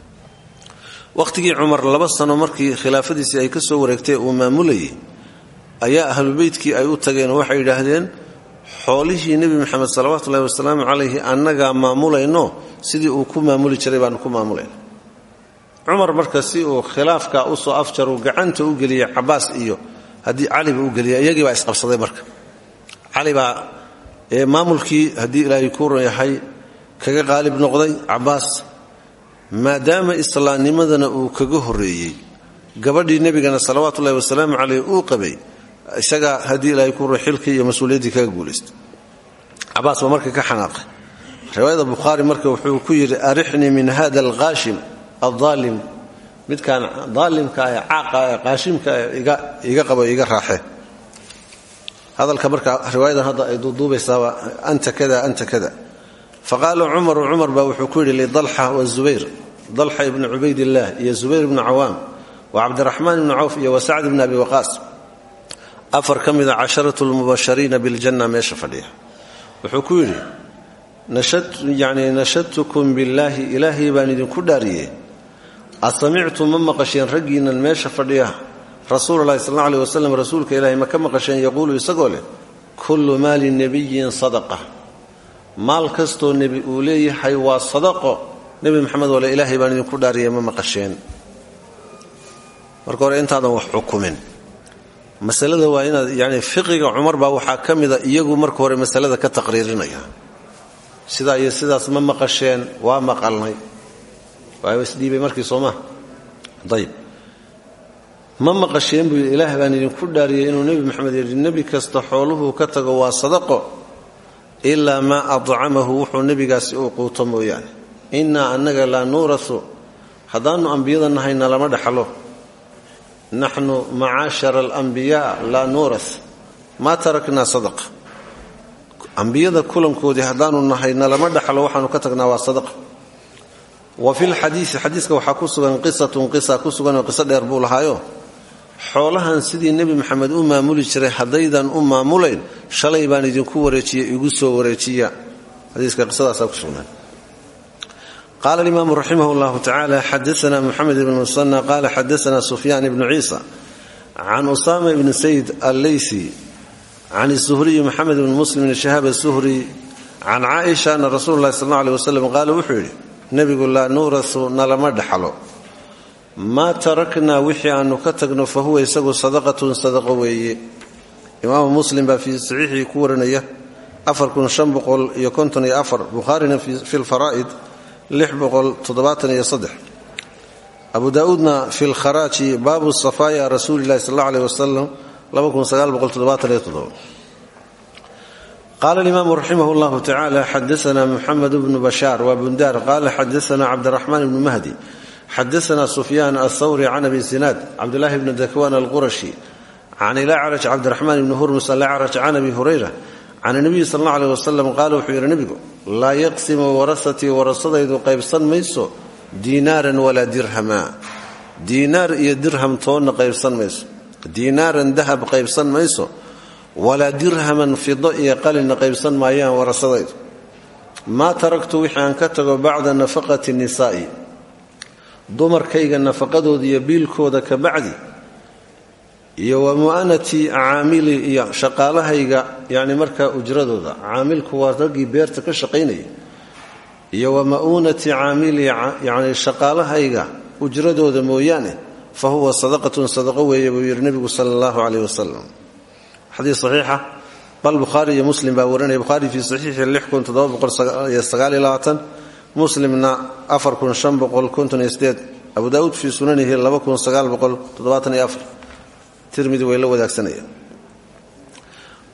wakhtigii cumar laba sano markii khilaafadiisii ay ka soo wareegtay uu maamulayay ayaa ahlubeytkii ay u tageen oo waxay yidhaahdeen xoolihii nebi maxamed salawaatuullahi wasalaamu calayhi annagaa maamulayno? Sidii uu ku maamuli jiray baanu ku maamulayna cumar marka si uu khilaafkaa u soo afjaruu gacanta u geliyay cabaas iyo haddii caliba u geliya iyagii baa isqabsaday marka. Cali baa maamulkii haddii ilaahay ku yahay kaga qaalib noqday cabaas maadaama islaamnimadana uu kaga horreeyey gabadhii nebigana salawaatu ullahi wasalaamu caleyh uu qabay isagaa haddii ilaahay ku xilkii iyo mas'uuliyaddii kaga guulaystay cabaas baa ka xanaaqay. Riwaayada bukhaari marka wuxuu ku yidhi arixnii min hada alqaashim aldaalim midkaan daalimka ee caaqa ee qaashimka ee iga qabo iga raaxe. Hadalka marka riwaayadan hadda ay duuduubaysaaba anta kada anta kada faqaala cumaru cumar baa wuxuu ku yidhi lidalxa wazubayr dalxa ibni cubaydillaah iyo zubayr ibnu cawaam wa cabdiraxmaan ibni cawf iyo wa sacd ibni abi waqaas. Afar ka mida casharatu lmubashariina biljanna meesha fadhiya. Wuxuu ku yidhi yani nashadtukum billaahi ilaahay baan idinku dhaariyey asamictum ma maqasheen raggiinnan meesha fadhiya? Rasuululahi sal alla aleh wasalam rasuulka ilaahay ma ka maqasheen? Yaquulu isagoo leh kullu maali nebiyin maal kastoo nebi uu leeyahay waa sadaqo nebi maxamed wale ilaahay baan idinku dhaariyey ma maqasheen. Marka intaadan wax xukumin. Masalada waa inaad yani fiqiga cumar baa waxaa ka iyagu marka hore masalada ka taqriirinaya. Sidaa iyo sidaas ma maqasheen waa maqalnay. Waa isdhiibay markii soomaa ayb ma maqasheen buu ilaah baan idinku dhaariyey inuu nebi maxamed yidhi nebi kasta xooluhuu ka tago waa sadaqo ilaa maa adcamahu wuxuu nebigaasi uu quuto mooyaane. Innaa annaga laa nuurasu haddaannu ambiyada nahayna lama dhaxlo. Naxnu macaashara alambiyaa laa nuuras. Maa taraknaa sadaqa. Ambiyada kulankoodii haddaanu nahayna lama dhaxlo waxaanu ka tagnaa waa sadaqa. Wa fi lxadiisi xadiiska waxaa ku sugan qisatun qisa ku suganoo qiso dheer buu lahaayo xoolahan sidii nebi maxamed u maamuli jiray haddaydan u maamulayn shalay baan idinku wareejiya igu soo wareejiya. Qaala alimaamu raximah llahu tacaala xadaana muxamed ibn musana qaala xadaana sufyaan ibnu ciisa can usama ibni sayd alleysi can isuhriyi moxamed ibni muslim bn shahaab asuhri can caaisha ana rasuulu lahi sal aleh wasalam qaala wuxuu yidhi nebigu laa nuurasu nalama dhaxlo maa taraknaa wixii aanu ka tagno fa huwa isagu sadaqatun sadaqo weeye. Imaamu muslim baa fii saxiixii ku warinaya bukhaarina fi lfaraa'id abu daauudna fi lkharaaji baabu safaaya rasuuli sal alla aleh wasalam qaala alimaamu raximah llahu tacaala xadaana muxamed bnu bashaar waa bundaar. Qaala xadaana cabdiraxmaan ibnu mahdi xadaana sufyaan athawri can abi sinaad cabdulaahi bni dakwan alqurashi can ilacraj cabdiraxmaan ibni hurmus alacraj can abi hurayra can nabiyi sal alla aleh wasalam qaala wuxuu yidhi nebigu laa yaqsimu warasatii warasadaydu qaybsan mayso diinaaran walaa dirhama diinaar iyo dirham toonna qaybsan mayso diinaaran dahab qaybsan mayso walaa dirhaman fido iyo qalinna qaybsan maayaan warasadaydu maa taraktu wixii aan ka tago bacda nafaqati nisaa'i dumarkayga nafaqadooda iyo biilkooda ka bacdi iyo wa mu'anatii caamili iyo shaqaalahayga yani markaa ujradooda caamilku waa raggii beerta ka shaqaynaya iyo wa ma'uunati caamili yani shaqaalahayga ujradooda mooyaane fa huwa sadaqatun sadaqo weeye buu yidhi nebigu sala allahu caleyh wasalam xadiis saxiixa bal bukhaari iyo muslim baa warinaya bukhaari fii saxiixi muslimna abu daauud fii sunanihi tirmidi way la wadaagsanaya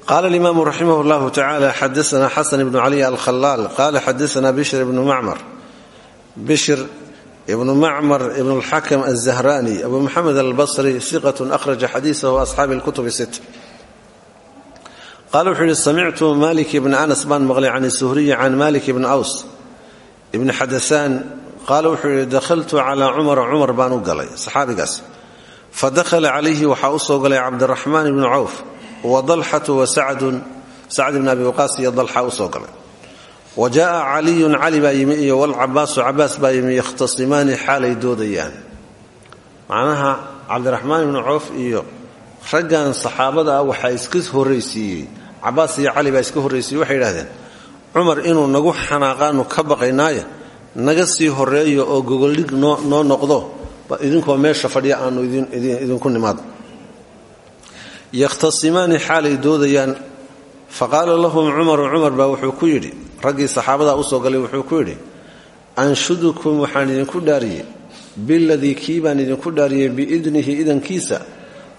qaala alimaamu raximah llahu tacaala xadaana xasan ibnu cali alkhalaal qaala xadaana bishr ibnu macmar. Bishr ibnu macmar ibn alxakam alzahrani abu muxamed albasri siqatun akhraja xadiisahu asxaabi lkutubi sit qaala wuxuu yihi samictu malik ibni anas baan maqlay can suhriyi can malik ibni aws ibni xadasaan qaala wuxuu yidhi dakhaltu calaa cumara cumar baan u galay saxaabigaas. Fadakhala calayhi waxaa u soo galay cabdiraxmaan ibnu cawf wa dalxatu wa sacdun sacd ibni abi waqaas iyo dalxa u soo galay. Wa jaaa caliyun cali baa yimi iyo walcabaasu cabaas baa yimi yakhtasimaani xaalay doodayaan. Macnaha cabdiraxmaan ibnu cawf iyo raggan saxaabada cumar inuu nagu xanaaqaanu ka baqaynaaye naga sii horeeyo oo gogoldhig noo noqdo idinkoo meesha fadhiya aanu idinku nimaado yakhtasimaani xaalay doodayaan faqaala lahum cumaru cumar baa wuxuu ku yidhi raggii saxaabadaa u soo galay wuxuu ku yidhi anshudukum waxaan idinku dhaariyey biladii kii baan idinku dhaariyey biidnihi idankiisa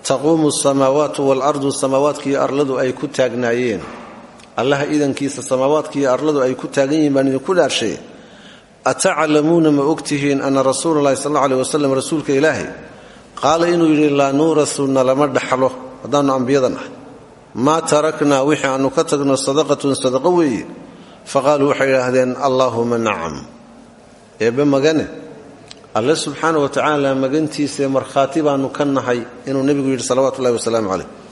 taquumu samaawaatu waalardu samaawaadkiiyo arladu ay ku taagnaayeen allaha idankiisa samaawaadkiiyo arladu ay ku taagan yihiin baan idinku dhaarshay. Ataclamuuna ma ogtihiin ana rasuula llahi sal alla aleh wasalam rasuulka ilaahay? Qaala inuu yidhi laa nuurasu nalama dhaxlo. Haddaannu ambiyada nahay maa taraknaa wixii aannu ka tagno sadaqatun sadaqo weeye? Faqaaluu waxay idhaahdeen allaahuma nacam. Eebbe magane? Alle subxaana wa tacaala magantiisae markhaati baannu ka nahay inuu nebigu yidhi salawatu wasalaamu caleyh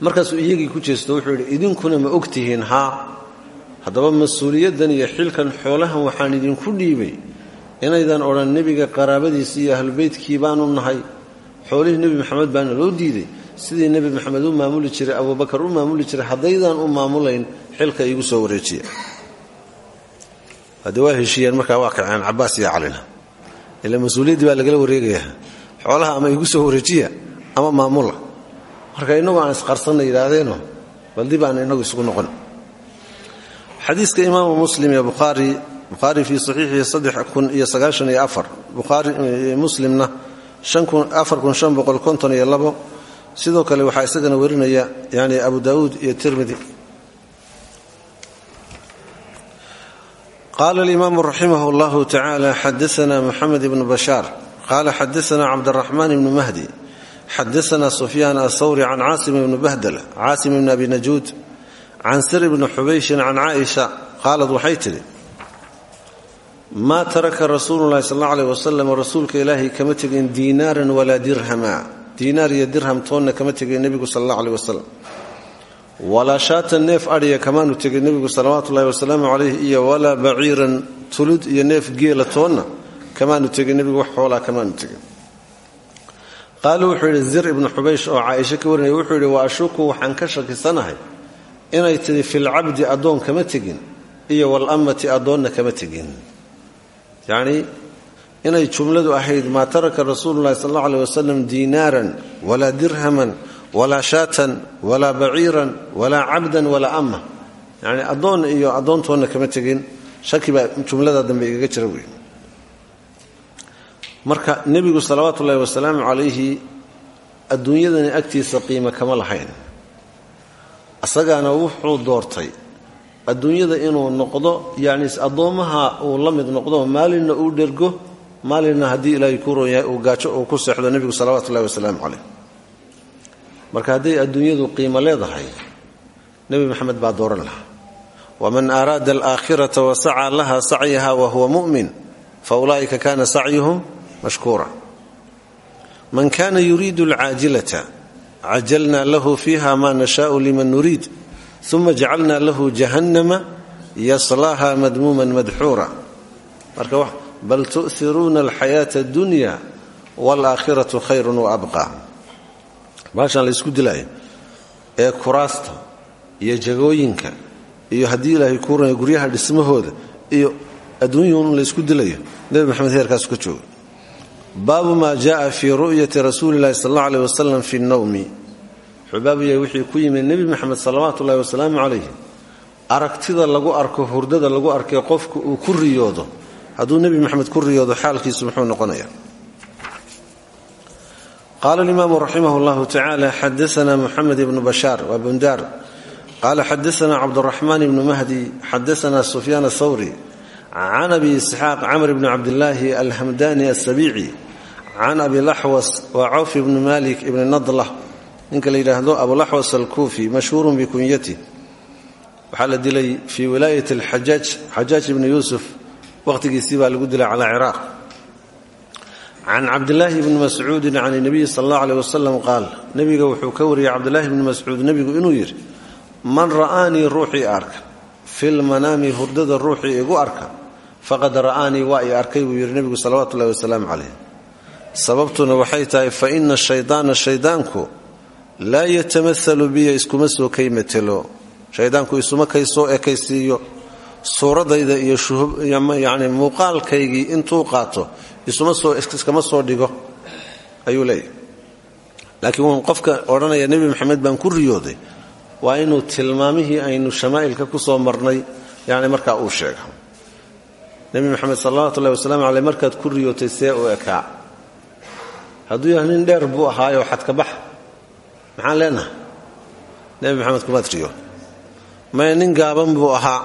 markaasuu iyagii ku jeesto wuxuu yidhi idinkuna ma ogtihiin haa. Haddaba mas'uuliyaddan iyo xilkan xoolahan waxaan idinku dhiibay. Inaydan odhan nebiga qaraabadiisii iyo ahlubeytkii baanu nahay. Xoolihii nebi maxamed baana loo diiday. Sidii nebi maxamed u maamuli jiray abubakar u maamuli jiray haddaydaan u maamulayn xilka iigu soo wareejiya. Haddee waa markaa waa kaceen cabaas iyo calina. Ila mas'uuliyaddii baa lagala wareegayaa. Xoolaha ama igu soo wareejiya ama maamula marka innagu aan isqarsanna yidhaahdeeno bal dib aan innagu isugu noqon. Xadiiska imaamu muslim iyo bukhaari bukhaari fii saxiixihi afar bukhaari muslimna sidoo kale waxaa isagana warinaya yani abu daawuud iyo tirmidi. Qaala alimaamu raximah llahu tacaala xadaana moxamed ibnu bashaar. Qaala xadaana cabdaraxmaan ibnu mahdi xadaana sufyaan athawri can caasim ibni bahdala caasim ibni abi najuud can sir ibni xubayshin can caaisha qaalad waxay tidhi maa taraka rasuulu llahi sal alla aleh wasalam rasuulka ilaahay kama tegin diinaaran walaa dirhama diinaar iyo dirham toonna kama tegin nebigu sal alla aleh wasalam walaa shaatan neef adhiya kamaanu tegin nebigu salawaatu ullahi wasalaamu calayh iyo walaa baciiran tulud iyo neef geela toonna kamaanu tegin nebigu wax xoolaa kamaanu tegin qaala wuxuu yidhi zir ibnu xubaysh oo caaisho ka warinaya wuxuu yidhi wa ashuku waxaan ka shakisanahay inay tidhi filcabdi addoon kama tegin iyo walammati addoonna kama tegin. Yacnii inay jumladu ahayd maa taraka rasuulu llahi sal alla aleh wasalam diinaaran walaa dirhaman walaa shaatan walaa baciiran walaa cabdan walaa amma. Yacni addoon iyo addoontoonna kama tegin. Shaki baa jumlada dambe igaga jira marka nebigu salawaatu ullahi wasalaamu calayhi adduunyadani agtiisa qiimo kama lahayn. Asagaana wuxuu doortay adduunyada inuu noqdo yacni addoommaha uu la mid noqdo maalinna uu dhergo maalinna haddii ilaahay ku ron yahay uu gaajo uu ku seexdo nebigu salawatu ullahi wasalaamu calayh. Marka hadday adduunyadu qiimo leedahay nebi maxamed baa dooran lahaa. Waman aaraada alaakhirata wasacaa laha sacyaha wa huwa mu'min fa ulaa'ika sacyuhum mashkuura man kana yuriidu alcaajilata cajalna lahu fiiha ma nashaau liman nuriid uma jacalna lahu jahannama yaslaaha madmuuman madxuura marka bal tu'iruuna alxayaata addunya waalaakhiratu khayrun wa abqaa baashaan laysku dilaayo ee kuraasta iyo jagooyinka iyo haddii ilaahay kuu ranya guryaha dhismahooda iyo adduunyun laysku dilayo nebi maxamed heerkaasu ka jooga baabu maa jaaa fi ru'yati rasuuli lahi sal alla aleh wasalam fi nowmi wuxuu baabu yahay wixii ku yimid nebi maxamed salawaatu ullahi aragtida lagu arko hurdada lagu arkay qofka uu ku riyoodo hadduu nebi maxamed ku riyoodo xaalkiisu muxuu noqonaya qaala alimaamu raximah llahu tacaala xadaana muxamed ibnu bashaar waa bundaar. Qaala xadaana cabduraxmaan ibnu mahdi xadaana sufyaan athawri can abi isxaaq camr bni cabdillaahi alhamdani asabiici can abilaxwas waa cawf ibni malik ibni nadlah. Ninka la yidhaahdo abulaxwas alkuufi mashhuurun bikunyati waxaa la dilay fii wilaayat alxajaaj xajaaj ibni yuusuf. Waqhtigiisii baa lagu dilay calaa ciraaq. Can cabdilaahi bni mascuudin can nabiyi sal allahu aleh wasalam qaal nebiga wuxuu ka wariyey cabdilaahi bni mascuud nebigu inuu yidhi man ra'aanii ruuxii arka filmanaami hurdada ruuxii igu arka faqad ra'aanii waa i arkay buu yidhi nebigu salawaatu ullahi wasalaamu calayh sababtuna waxay tahay fa ina shaydaana shaydaanku laa yatamaalu biya iskuma soo kay matelo shaydaanku isuma kay soo ekaysiiyo. Suuradayda iyo yani muuqaalkaygii intuu qaato iskama soo dhigo ayuu leeyahy laakiin qofka odhanaya nebi maxamed baan ku riyooday waa inuu tilmaamihii aynu shamaa'ilka ku soo marnay. Yani markaa uu sheega nebi maxamed salawatu ullahi wasalaamu caleyh markaad ku riyootay see u ekaa hadduu yahay nin dheer buu ahaayoo xadka bax maxaan leenahay? Nebi maxamed kumaad riyo maya nin gaaban buu ahaa.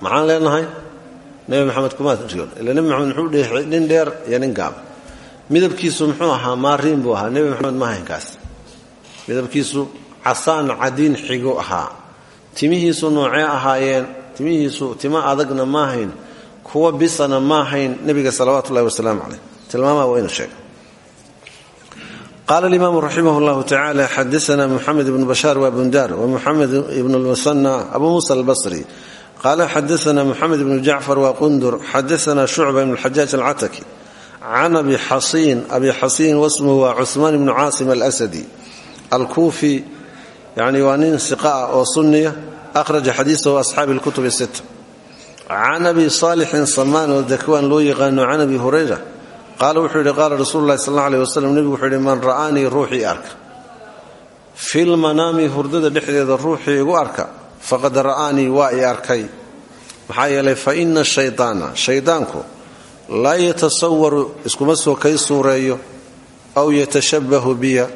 Maxaan leenahay? Nebi maxamed kumaad riyoon ila nebi maxamed muxuu dheehay nin dheer iyo nin gaaban. Midabkiisu muxuu ahaa maariin buu ahaa. Nebi maxamed ma ahaynkaas midabkiisu casaan cadiin xigu ahaa. Timihiisu noocee ahaayeen? Timihiisu timo adagna ma ahayn. Kuwa bisana ma ahayn. Nebiga salawaatu ullahi wasalaamu caleyh tilmaamaha waa inu qala alimaamu raximah llahu tacala xadaana muxamed ibnu bashaar waa bundar wamuxamed ibnu lmusana abu musa albasri qala xadaana muxamed ibnu jacfar waa qundur xadaana shucba ibn xajaaj alcataki can abi xasiin abi xasiin wasmuhu waa cuhmaan ibnu caasim alasadi alkuufi yani waa nin siqa ah oo sunniya akhraja xadiisahu asxaabi lkutub sita can abi saalixin samaan oo dakwaan loo yaqaano can abi hurayra qaala wuxuu yidhi qaala rasuulu llahi sal alla aleh wasalam nebigu wuxuu yidhi man ra'aanii ruuxii arka. Filmanaami hurdada dhexdeeda ruuxii igu arka faqad ra'aanii waa i arkay. Maxaa yeelay fa ina shaydaana shaydaanku laa yatasawaru iskuma soo kay suureeyo aw yatashabbahu biya.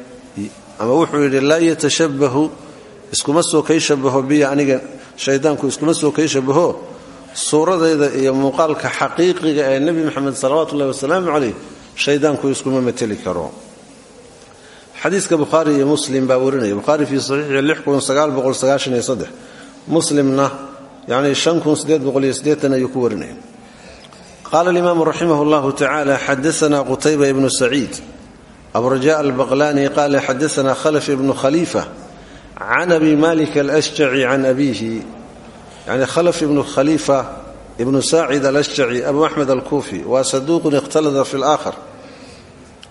Ama wuxuu yidhi laa yatashabbahu iskuma soo kay shabaho biya aniga shaydaanku iskuma soo kay shabaho suuradayda iyo muuqaalka xaqiiqiga ee nebi moxamed salawaatu ullahi wasalaamu caleyh shaydaanku iskuma mateli karo. Xadiiska bukhaari iyo muslim baa warinaya. Bukhaari fii saxiixi muslimna yani ayuu ku warinaya. Qaala alimaamu raximah llahu tacala xadaana qutayba ibnu saciid. Abraja albaqlani qaala xadaana khalaf ibnu khaliifa can abi malik alashjaci can abiihi yani khalaf ibnu khaliifa ibnu saacid alashjaci abu axmed alkuufi waa saduuqun ikhtalada fi laakhar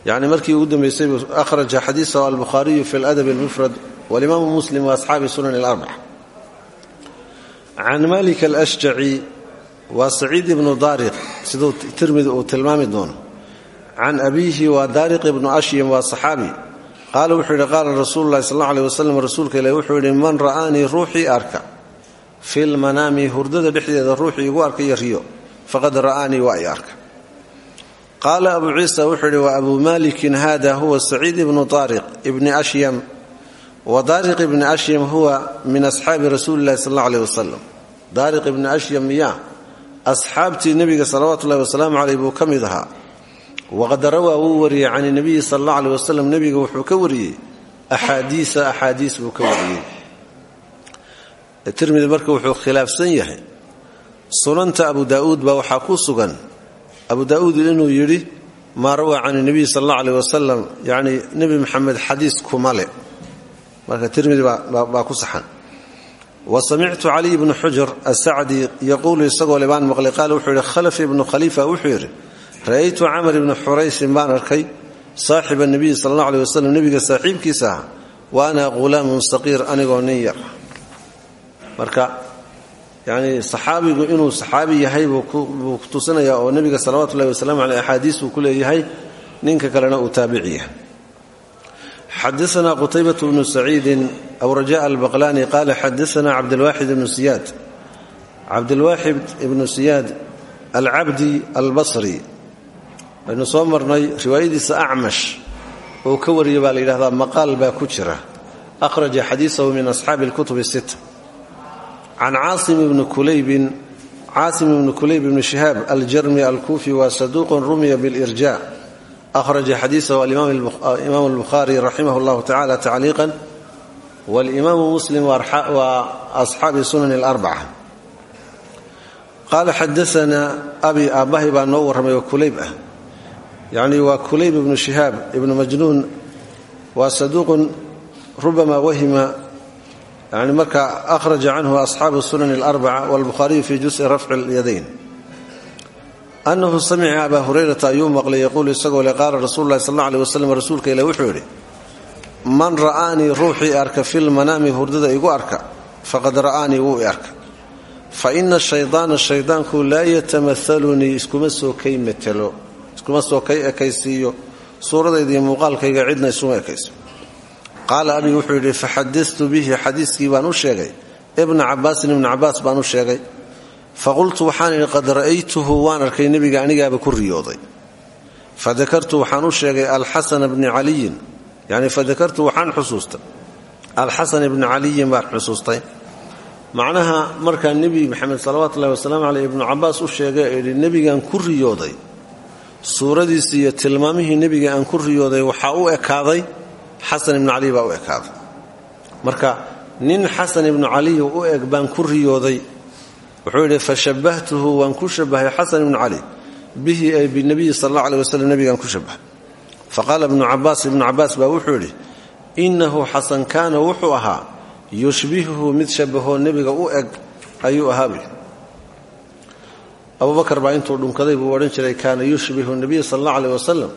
yani markii ugu dambaysay ahraja xadiisahu albukhaariyu fi ladab almufrad walimaamu muslim waasxaabi sunan alarbaca can malik alashjaci waa saciid ibnu daariq siduu tirmidi uu tilmaami doono can abiihi waa daariq ibnu ashyim waa saxaabi qaala wuxuu yidhi qaala rasuulu llahi sal alla aleh wasalam rasuulka ilahi wuxuu yidhi man ra'aanii ruuxii arka filmanaami hurdada dhexdeeda ruuxii igu arka iyo riyo faqad ra'aanii waa i arka. Qaala abu ciisa wuxuu yidhi wa abuu malikin hada huwa saciid ibnu daariq ibni ashyam wa daariq ibni ashyam huwa min asxaabi rasuuli illahi sal alla aleh wasalam ibni ashyam miyaa asxaabtii nebiga salawaatu ullahi wasalaamu caleyh buu ka mid ahaa. Waqad rawaa wuu wariyey can nabiyi sal alla aleh wasalam nebiga wuxuu ka wariyey axaadiisa axaadiis buu ka wariyey tirmidi marka wuxuu khilaafsan yahay sunanta abu daa'uud baa waxaa ku sugan. Abu daa'uud inuu yidhi maa rawaa can nabiyi sal alla aleh wasalam yacni nebi maxamed xadiis kuma le marka tirmidi baa ku saxan. Wa samictu caliy bnu xujr asacdi yaquulu isagoo le baan maqlay wuxuu khalaf ibnu khaliifa wuxuu yidhi ra'aytu camar ibnu xuraysin baan arkay saaxiba nabiyi sal alla aleh wasalam nebiga wa ana ghulaamun saqiir anigoo nin yar marka yani saxaabigu inuu saxaabi yahay buu kutusinayaa oo nebiga salawatu ullahi wasalaamu aleh axaadiis buu ku leeyahay ninka kalena uu taabici yahay. Xadaana qutaybat bnu saciidin aburaja albaqlani qaala xadaana cabdilwaaxid ibnu siyaad. Cabdilwaaxid ibnu siyaad alcabdi albasri waynu soo marnay riwaayadiisa acmash oo ka wariya baa la yidhahdaa maqaal baa ku jira. Akhraja xadiisahu min asxaabi alkutub sit can caasim ibni kulaybin caasim ibni kulayb ibni shihaab aljarmi alkuufi waa saduuqun rumiya bilirja akhraja xadiisahu alimaam albukhaari raximah اllahu tacala tacliiqan walimaamu muslim waa asxaabi sunan اlarbaca qaala xadaanaa abi aabbahay baa noo warramay oo kulayb ah yacni waa kulayb ibnu shihaab ibnu majnuun waa saduuqun rubama wahima yani marka ahraja canhu asxaabu sunan اlarbaca walbukhaariyu fi jusi rafci اlyadayn anahu samica abaa hurayrata ayuu maqlay yaquulu isagoo le qaala rasulu lahi sal alla aleh wasalam rasuulka ile wuxuu yidhi man ra'aanii ruuxii arka filmanaami hurdada igu arka faqad ra'aanii wuu i arka. Fa ina shaydaana shaydaanku laa yatamahalunii iskuma soo kay matelo iskuma soo kay ekaysiiyo. Suuradayda iyo muuqaalkayga cidna isuma ekayso qaala abi wuxuu yidhi faxadatu bihi xadiiskii baan u sheegay. Ibna cabaasin ibna cabaas baan u sheegay. Faqultu waxaan idhi qad ra'aytuhu waan arkay nebiga anigaaba ku riyooday. Fadakartu waxaan u sheegay alxasana bni caliyin. Yani fadakartu waxaan xusuustay. Alxasan ibni caliyin baan xusuustay. Macnaha markaa nebi maxamed salawaatu ullahi wasalaamu caleyh ibnu cabaas u sheegay idhi nebigaan ku riyooday suuradiisii iyo tilmaamihii nebiga aan ku riyooday waxaa u ekaaday xasan ibnu cali baa u ekaaday marka nin xasan ibnu caliy u eg baan ku riyooday wuxuu yidhi fashabbahtuhu waan ku shabahay xasan ibnu cali bihi ay binabiyi sal alla aleh waslem nebigaan ku shabahay faqaala ibnu cabaas ibnu cabaas baa wuxuu yidhi innahu xasan kaana wuxuu ahaa yushbihuhu mid shabahoo nebiga u eg ayuu ahaabuy abubakar baa intuu dhunkaday buu odhan jiray kaana yushbihu nabiy sal alla aleh wasalam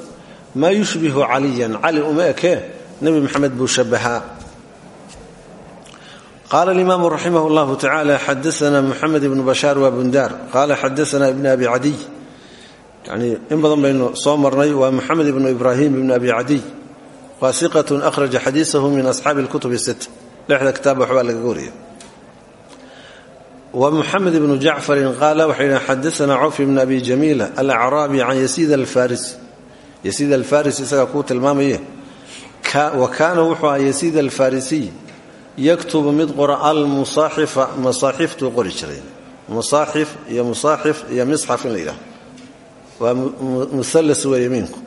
maa yushbihu caliyan? Cali uma ekee nebi maxamed buu shabahaa qaala alimaamu raximah llahu tacala xadaana muxamed ibnu bashaar waa bundaar qaala xadaana ibn abi cadiy yani in badan baynu soo marnay waa muxamed ibnu ibraahim ibnu abi cadiy waa siqatun akhraja xadiisahu min asxaabi lkutub sit lixda kitaab waxbaa lagaga wariya wa muxamed ibnu jacfarin qaala waxay yidhahen xadaana cawf ibn abi jamiila alacraabi can yasiid alfarisi yasiid alfarisi isagaa kuu tilmaamaye wa kaana wuxuu aha yasiid alfarisiy yaktubu mid qora almusaaxifa masaaxiftuu qori jiray. Musaaxif iyo musaaxif iyo misxaf in la yidhaho waa muhallas weeye miinku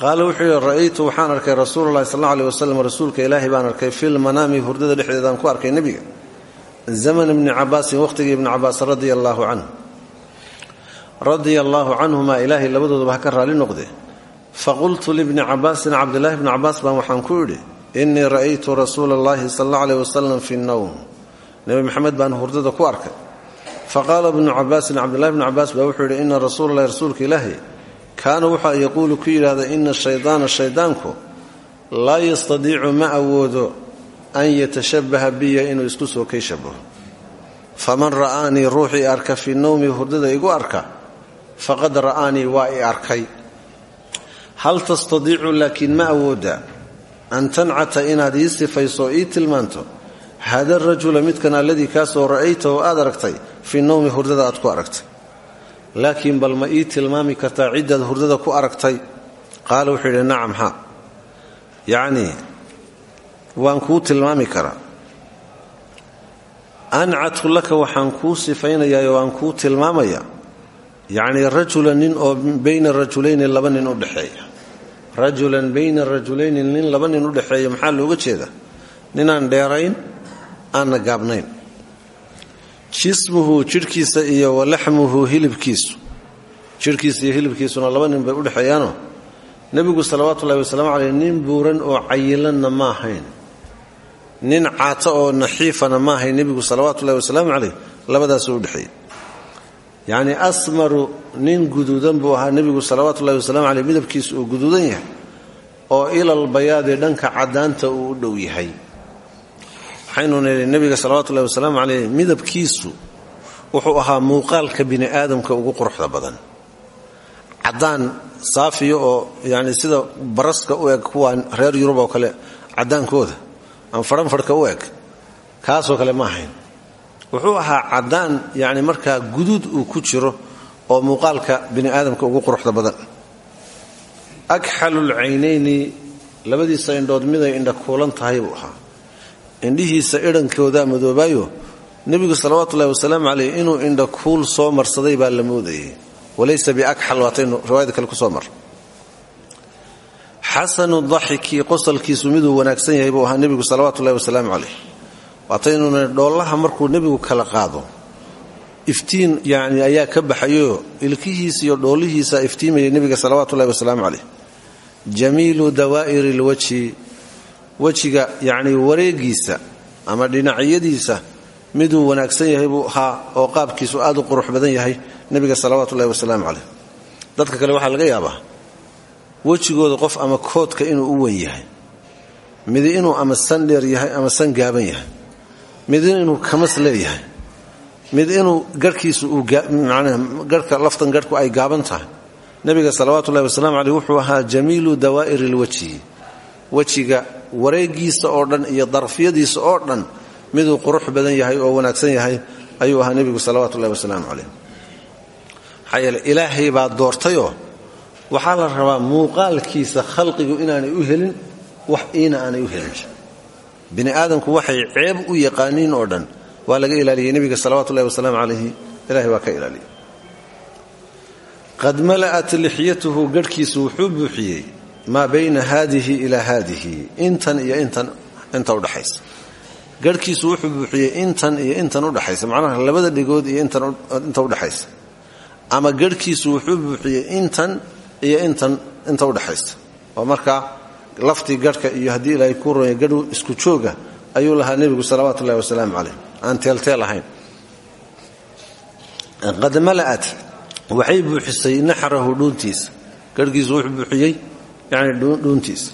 qaala wuxuu ra'aytu waxaan arkay rasuululahi sal alla aleh rasuulka ilaahi baan arkay filmanaami hurdada dhexdeedaan ku arkay nebiga. Zaman ibni cabaasin wakhtigii ibni cabaas radia allaahu canhu. Radia allaahu canhumaa ilaahay labadoodaba ha ka raali noqde faqultu libni cabaasin cabdilaahi bni cabaas baan waxaan ku idhi innii ra'aytu rasuula allahi sal alla aleh wasalam fi nnowm nebi maxamed baan hurdada ku arkay. Faqaala ibnu cabaasin cabdillahi bni cabaas baa wuxuu yidhi ina rasuulalahi rasuulka ilaahi kaana wuxaa yaquulu ku yidhaahda ina shaydaana shaydaanku laa yastadiicu ma awoodo an yatashabbaha biya inuu isku soo kay shabaho faman ra'aanii ruuxii arka fii nowmi hurdada igu arka faqad ra'aanii waa i arkay hal tastadiicu laakiin ma awoodaa an tancata inaad ii sifayso ii tilmaanto hada rajula midkan alladii kaasoo ra'aytahu aad aragtay fii nowmi hurdada aad ku aragtay laakiin bal ma ii tilmaami kartaa ciddaad hurdada ku aragtay qaala wuxuu yidhi nacam ha yacnii waan kuu tilmaami karaa ancatu laka waxaan kuu sifaynayaa oo waan kuu tilmaamayaa yacnii rajulan nin oo bayna rajulayni laba nin u dhexeeya rajulan bayna rajulayni nin laba nin u dhexeeya maxaa looga jeeda ninaan dheerayn aanna gaabnayn. Jismuhu jidhkiisa iyo walaxmuhu hilibkiisu. Jidhkiisa iyo hilibkiisuna laba nin bay u dhexeeyaanoo nebigu salawaatuullahi wasalaamu caleyh nin buuran oo cayilanna ma ahayn. Nin caato oo naxiifana ma ahayn nebigu salawaatuullahi wasalaamu caleyh labadaasuu udhexeeyey yacnii asmaru nin guduudan buu ahaa nebigu salawaatuullahi wasalamu caleyh midabkiisu uu guduudan yahay oo ilal bayaadi dhanka caddaanta uu u yahay. Waxaynu nidhi nebiga salawatullahi wasalaamu caleyh midabkiisu wuxuu ahaa muuqaalka bini aadamka ugu quruxda badan. Caddaan saafiya oo yani sida baraska u eg kuwa reer yurub oo kale caddaankooda ama faranfarhka u eg kaasoo kale ma ahayn wuxuu ahaa caddaan yani markaa guduud uu ku jiro oo muuqaalka bini aadamka ugu quruxda badan. Akxalul caynayni labadiisa indhood miday indha kuulan tahay buu ahaa. Indhihiisa idhankoodaa madoobaayo nebigu salawaatuullahi wasalaamu caleyh inuu indha kuul soo marsaday baa la moodayay. Walaysa biakxal waataynu riwaayada kale ku soo mar. Xasanu daxiki qosalkiisu miduu wanaagsan yahay buu ahaa nebigu salawaatuullahi wasalaamu caleyh waataynuna dhoollaha markuu nebigu kala qaado. Iftiin yani ayaa ka baxayoo ilkihiisa iyo dhoollihiisa iftiimayay nebiga salawaatuullahi wasalaamu caleyh jamiilu dawaa'iri lwajhi wejiga yacnii wareegiisa ama dhinacyadiisa miduu wanaagsan yahay buu ahaa oo qaabkiisu aad u qurux badan yahay nebiga salawaatuullahi wasalaamu caleyh dadka kale waxaa laga yaabaa wejigooda qof ama koodka inuu u wen yahay midi inuu ama san dheer yahay ama san gaaban yahay mid inuu kamas leeyahay. Mid inuu garhkiisu uugarhka laftan garhku ay gaaban tahay. Nebiga salawaatuullahi wasalaamu caleyh wuxuu ahaa jamiilu dawaa'iri lwajhi wejiga wareegiisa oo dhan iyo darfyadiisa oo dhan miduu qurux badan yahay oo wanaagsan yahay ayuu ahaa nebigu salawatu ullahi wasalaamu calayh maxaa yeele ilaahay baa doortayoo la rabaa muuqaalkiisa khalqigu inaanay u helin wax iina aanay u helin bini aadamku waxay ceeb u yaqaaniin oo dhan. Waa laga ilaaliyey nebiga salawatu ullahi wasalaamu calayhi ilahay waa ka ilaaliyey qad mala'at lixyatuhu garhkiisu wuxuu buuxiyey maa bayna haadihi ilaa haadihi. Intan iyo intan inta udhaxaysa garhkiisu wuxuu buuxiyey intan iyo intan udhaxaysa macnaha labada dhigood iyo inta udhaxaysa ama garhkiisu wuxuu buuxiyey intan iyo intan inta udhaxaysa oo markaa laftii garhka iyo haddii ilaahay ku ronya garhu isku jooga ayuu lahaa nebigu salawaatu ullahi wasalaamu calayh. Aan teelteel ahayn. Qad mala'at waxay buuxisay naxrahu dhuuntiisa garhkiisu wuxuu buuxiyey yani dhuuntiisa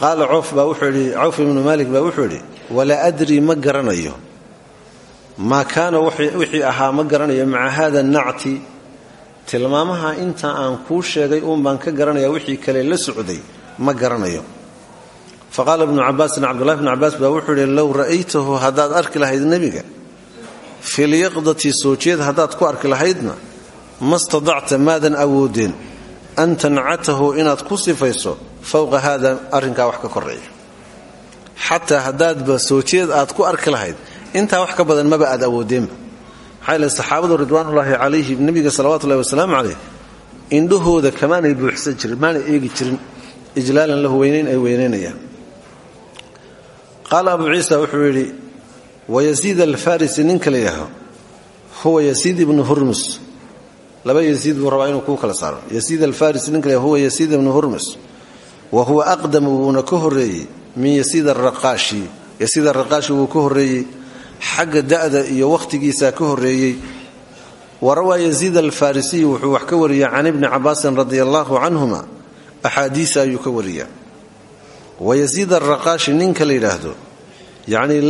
qaala cawf baa wuxuu idhi cawf ibnu maalik baa wuxuu idhi walaa adrii ma garanayo. Maa kaana wixii ahaa ma garanayo maca hada nacti. Tilmaamaha inta aan kuu sheegay uun baan ka garanaya wixii kale la socday ma garanayo. Faqaala ibnu cabaasin cabdullahi bnu cabaas baa wuxuu idhi low ra'aytahu haddaad arki lahayd nebiga filyaqdati soojeed haddaad ku arki lahaydna ma stadacta maadan awoodeen an tancatahu inaad ku sifayso fowqa haada arrinkaa wax ka koreeya xataa haddaadba soojeed aad ku arki lahayd intaa wax ka badan maba aad awoodeenba maxaa yeel saxaabadu ridwaanullaahi calayhim nebiga salawatullahi wasalaamu calayh indhahooda kamaanay buuxsan jirin maanay eegi jirin ijlaalan lahu weynayn ay weynaynayaan qaala abuu ciisa wuxuu yidhi wayasiid alfarisi ninka la yidhaaho huwa yasiid ibnu hurmus. Laba yasiid buu rabaa inuu kuu kala saaro. Yasiid alfarisi ninka la huwa yasiid ibnu hurmus. Wa huwa aqdamu wuuna ka horreeyey min yasiid araqaashi yasiid araqaashi wuu ka horreeyey xagga da'da iyo wakhtigiisaa ka horreeyey. Wa rawaa yasiid alfarisiyu wuxuu wax ka wariyey can ibni cabaasin radia allaahu canhuma axaadiisa ayuu ka wariyaa wa yasiid araqaashi ninka la yidhaahdo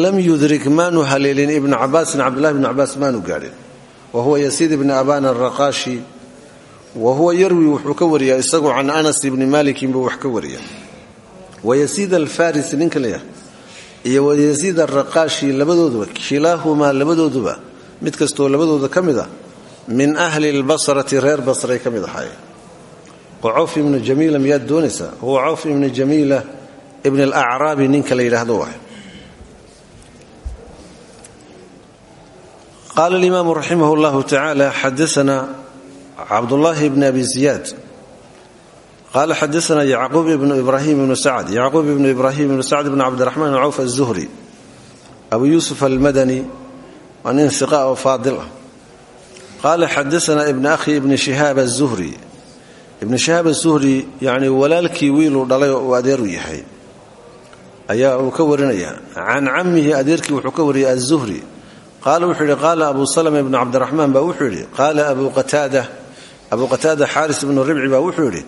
lam yudrik maanu haleelin ibnu cabaasin cabdullahi bnu cabaas maanu gaadhin. Wa huwa yasiid ibni abana araqaashi wa huwa yarwi wuxuu ka wariyaa isagu can anas ibni malikin buu wax ka wariya wa yasiid alfarisi ninka la yidhahdo iyo wa yasiid araqaashi labadooduba kilaahumaa labadooduba mid kastoo labadooda ka mid a min ahli lbasrati reer basray ka mid ahaayeen cawf ibnu jamiila miyaad doonaysaa huwa cawf ibnu jamiila ibn alacraabi ninka la yidhaahdo waay qaala alimaamu raximah اllahu tacaala xadaana cabdullaahi bn abi ziyaad qaala xadaana yacquub ibnu ibrahim ibnu sacd yacquub ibnu ibrahim ibnu sacd ibn cabdiraxmaan bn cawf aلzuhri abu yuusuf almadani waa nin iqa oo faadil ah qaala xadaana ibn ahi ibni shihaab aلzuhri ibni shihaab aلzuhri yacni walaalkii wiiluu dhalay oo uu adeeru yahay ayaa uu ka warinaya can cammihi adeerkii wuxuu ka wariyay aلzuhri qaala wuxuu yidhi abu salma ibnu cabdiraxmaan baa wuxuu yidhi qaala abu qataada abu qataada xaaris ibnu ribci baa wuxuu yidhi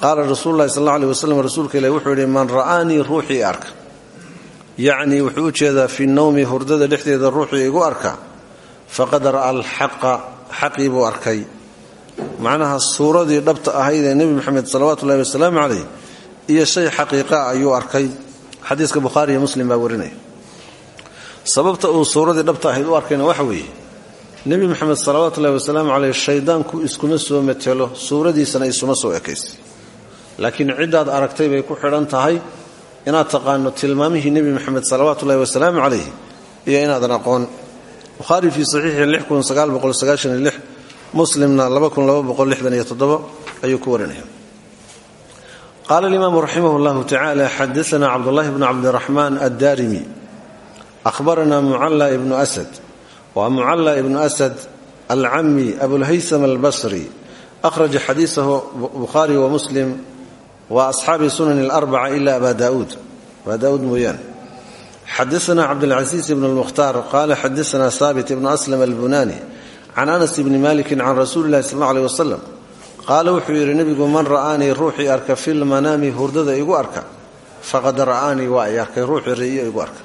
qaala rasuulu lahi sal alla rasuulka ilahi wuxuu yidhi man ra'aanii ruuxii arka yacnii wuxuu u jeedaa fii nowmi hurdada dhexdeeda ruuxii igu arka faqad ra'a alxaqa xaqii buu arkay macnaha suuradii dhabta ahayd ee nebi moxamed salawaatu ullahi wasalaamu calayh iyo shay xaqiiqa ayuu arkay. Xadiiska bukhaari iyo muslim baa warinaya. Sababta uu suuradii dhabta ahayd u arkayna waxa weeye. Nebi moxamed salawaatu ullahi wasalaamu caleyh shayddaanku iskuma soo matelo suuradiisana isuma soo ekaysa. Laakiin ciddaad aragtay bay ku xidhan tahay inaad taqaano tilmaamihii nebi moxamed salawaatu ullahi wasalaamu calayh iyo inaadan aqoon. Bukhaari fii saxiixi muslimna ayuu ku warinaya. Qaala alimaamu raximah llahu tacala xadaana cabdullahi bnu cabdiraxmaan addarimi ahbarana mucalla ibnu asad wa mucalla ibnu asad alcami abulhaysam albasri akhraja xadiisahu bukhaari wa muslim wa asxaabi sunan alarbaca ila aba dauud aba daauud mooyaane xadaana cabdilcasiis ibn lmukhtaar qaala xadaana saabit ibnu aslam albunani can anas ibni maliki can rasuuli illahi sal alla aleh wasalam qaala wuxuu yidhi nebigu man ra'aanii ruuxii arka filmanaami hurdada igu arka faqad ra'aanii waa ay arkay ruuxii ri'iyo igu arka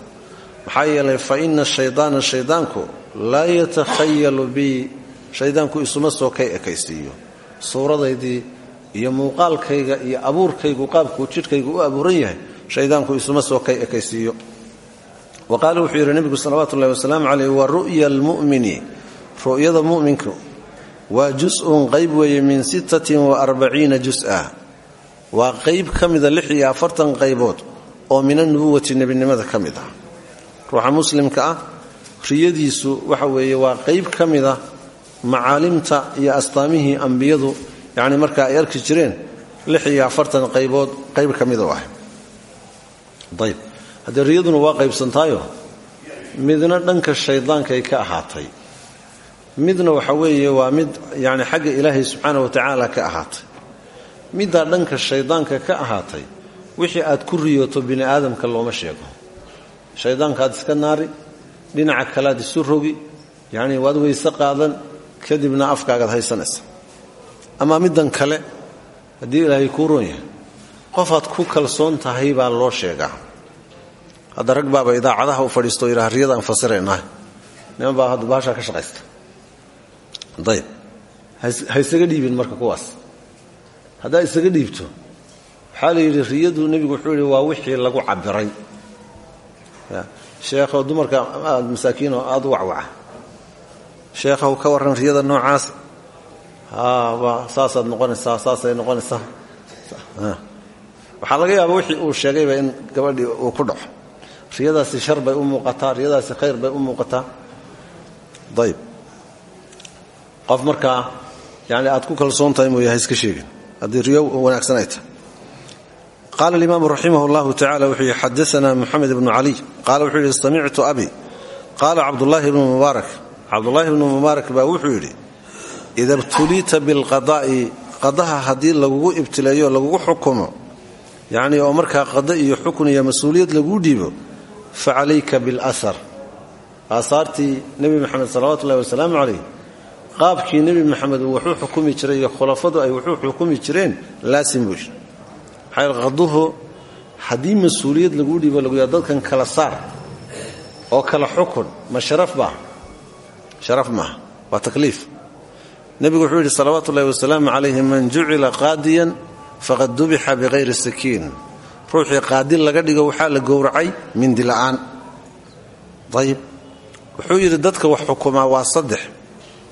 maxaa yeelay fa ina shaydaana shaydaanku laa yatakhayalu bii shaydaanku iyo muuqaalkayga iyo abuurkaygu qaabkuu jidhkaygu u abuuran yahay shaydaanku isuma soo kay ekaysiiyo wa qaala wuxuu yidhi nebigu salawaatu ullahi wasalaamu wa ru'ya almu'mini ru'yada mu'minku waa jus-un qayb weeye min sittatin wa arbaciina jus-a waa qayb ka mida lix iyo afartan qaybood oo min anubuwati nebinimada ka mid ah. Ruuxa muslimka ah riyadiisu waxa weeye waa qayb ka mida macaalimta iyo astaamihii ambiyadu yacni markaa ay arki jireen lix iyo afartan qaybood qayb ka mida ah ayb haddee riyaduna waa qaybsantaayo midna dhanka shaydaankay ka ahaatay midna waxa weeye waa mid yani xagga ilaahay subxaana wa tacaala ka ahaatay. Middaa dhanka shaydaanka ka ahaatay wixii aad ku riyooto bini aadamka looma sheego. Shaydaankaad iska naari dhinaca kalead isu rogi yacnii waad weyse qaadan kadibna afkaagaad haysanaysa. Amaa middan kale haddii ilaahay kuu roon yahay qofaad ku kalsoon tahay baa loo sheegaa. Hadda rag idaacadaha u fadhiisto yidhaha riyadaan fasiraynaah niman baa hadda ka shaqaysta ayb ha isaga dhiibin marka kuwaas. Haddaa isaga dhiibto waxaa la yidhi riyadu nebigu wuxuu yidhi waa wixii lagu cabiray. Sheekhow dumarka aad masaakiinoo aad u wacwaca. Sheekhow ka warran riyada noocaas. Haa saasaad noqonaysaa saasay noqonaysaa. Waxaa laga yaaba wixii uu sheegayba in gabadhii uu ku dhaco. Riyadaasi shar bay u muuqataa riyadaasi khayr bay u muuqataa qof markaa yani aad ku kalsoon tahay mooya ha iska sheegin. Haddii riyo wanaagsan ay tahay. Qaala alimaamu raximah wuxuu yihi xadaana moxamed ibnu caliy wuxuu yidhi abi. Qaala cabdullaahi bnu mubaarak. Cabdullaahi bnu mubaarak baa wuxuu yidhi ida btuliita bilqadaa'i qadaha haddii lagugu ibtileeyo lagugu xukumo yacnii oo markaa qada iyo xukun iyo mas'uuliyad dhiibo fa calayka biاlasar aasaartii nebi moxamed salawatu ullahi wasalaamu calayh qaabkii nebi maxamed uu wuxuu xukumi jiray iyo khulafadu ay wuxuu xukumi jireen laasim buu yidhi. Maxaa qaduhu haddii mas'uuliyad laguu dhiibo lagu yaa dadkan kala saar oo kala xukun ma sharaf baa sharaf maaha waa takliif. Nebigu wuxuu yidhi salawaatu ullahi wasalaamu calayhi man jucila qaadiyan faqad dubixa biqayri sakiin. Ruuxii qaadi laga dhigo waxaa la gowracay mindi la'aan. Ayib wuxuu yidhi dadka wax xukumaa waa saddex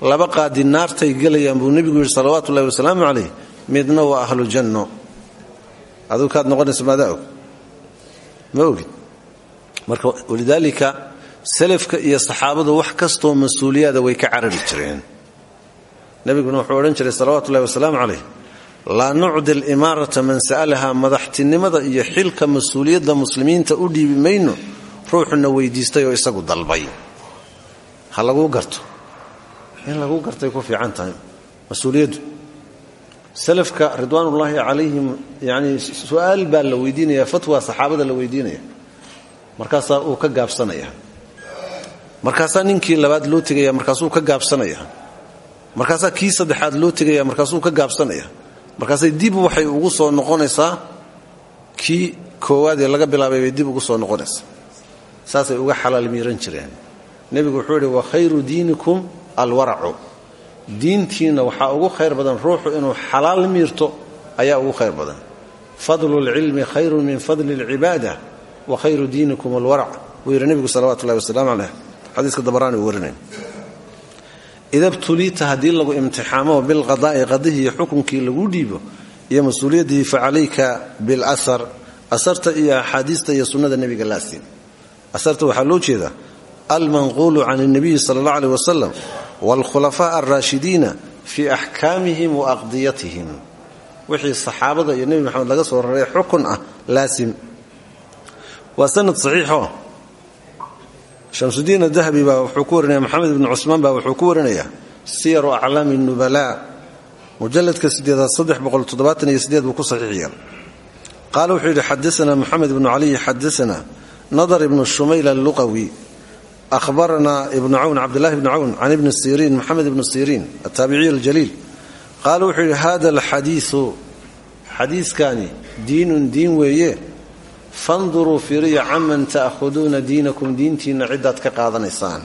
laba qaadi naartay gelayaan buu nebigu yidhi salawaatu ullahi wasalaamu calayh midna waa ahlu janno aduu kaad noqonayso maadaa og? Marka walidaalika salafka iyo saxaabadu wax kastoo mas'uuliyaada way ka carari jireen. Nebiguna wuxuu odhan jiray salawatu ullahi wasalaamu calayh laa nucdi alimaarata man sa'alaha madaxtinimada iyo xilka mas'uuliyadda muslimiinta u dhiibi mayno ruuxuna weydiistay oo isagu dalbay. Ha laguu garto in laguu gartay ku fiican tahay. Mas'uuliyaddu. Salafka ridwaanullaahi calayhim yanii su'aal baa la weydiinaya fatwa saxaabada la weydiinaya. Markaasaa uu ka gaabsanaya. Markaasaa ninkii labaad loo tegaya markaasuu ka gaabsanaya. Markaasaa kii saddexaad loo tegaya markaasuu ka gaabsanaya. Markaasay dib waxay ugu soo noqonaysaa kii koowaad ee laga bilaabay bay dib ugu soo noqonaysaa. Saasay uga xalaal miiran jireen. Nebigu wuxuu yidhi wa khayru diinikum alwaracu diintiinna waxaa ugu khayr badan ruuxu inuu xalaal miirto ayaa ugu khayr badan fadlu lcilmi khayrun min fadli اlcibaada wa khayru diinikum alwarac wuu yidhi nebigu salawatu ullahi wasalaamu caleyh xadiiska dabaraani uu warinay ida btuliita haddii lagu imtixaamo bilqadaa'i qadihii iyo xukunkii lagu dhiibo iyo mas-uuliyaddii fa calayka bilasar asarta iyo axaadiista iyo sunnada nebiga laasiin asarta waxaa loo jeedaa almanquulu can اnabiyi sala اllah aleh wasalam wاlkhulafaa alraashidiina fii axkaamihim wa aqdiyatihim wixii saxaabada iyo nebi maxamed laga soo raray xukun ah laasim waa sanad saxiixo shamsudiin adahabi baa wuxuu ku warinaya maxamed ibni cusmaan baa wuxuu ku warinayaa siyaru aclaami nubalaa mujaladka sideedaad ku saxiix yeelay qaala wuxuu yidhi xadaana moxamed ibnu ibnu ahbaranaa ibnu cawn cabdillahi ibni cawn can ibni siriin moxamed ibnu siriin ataabiciy aljaliil qaala wuxuu yidhi hada alxadiiu xadiiskani diinun diin weeye fanduruu fiiriya caman ta'khuduuna diinakum diintiinna ciddaad ka qaadanaysaan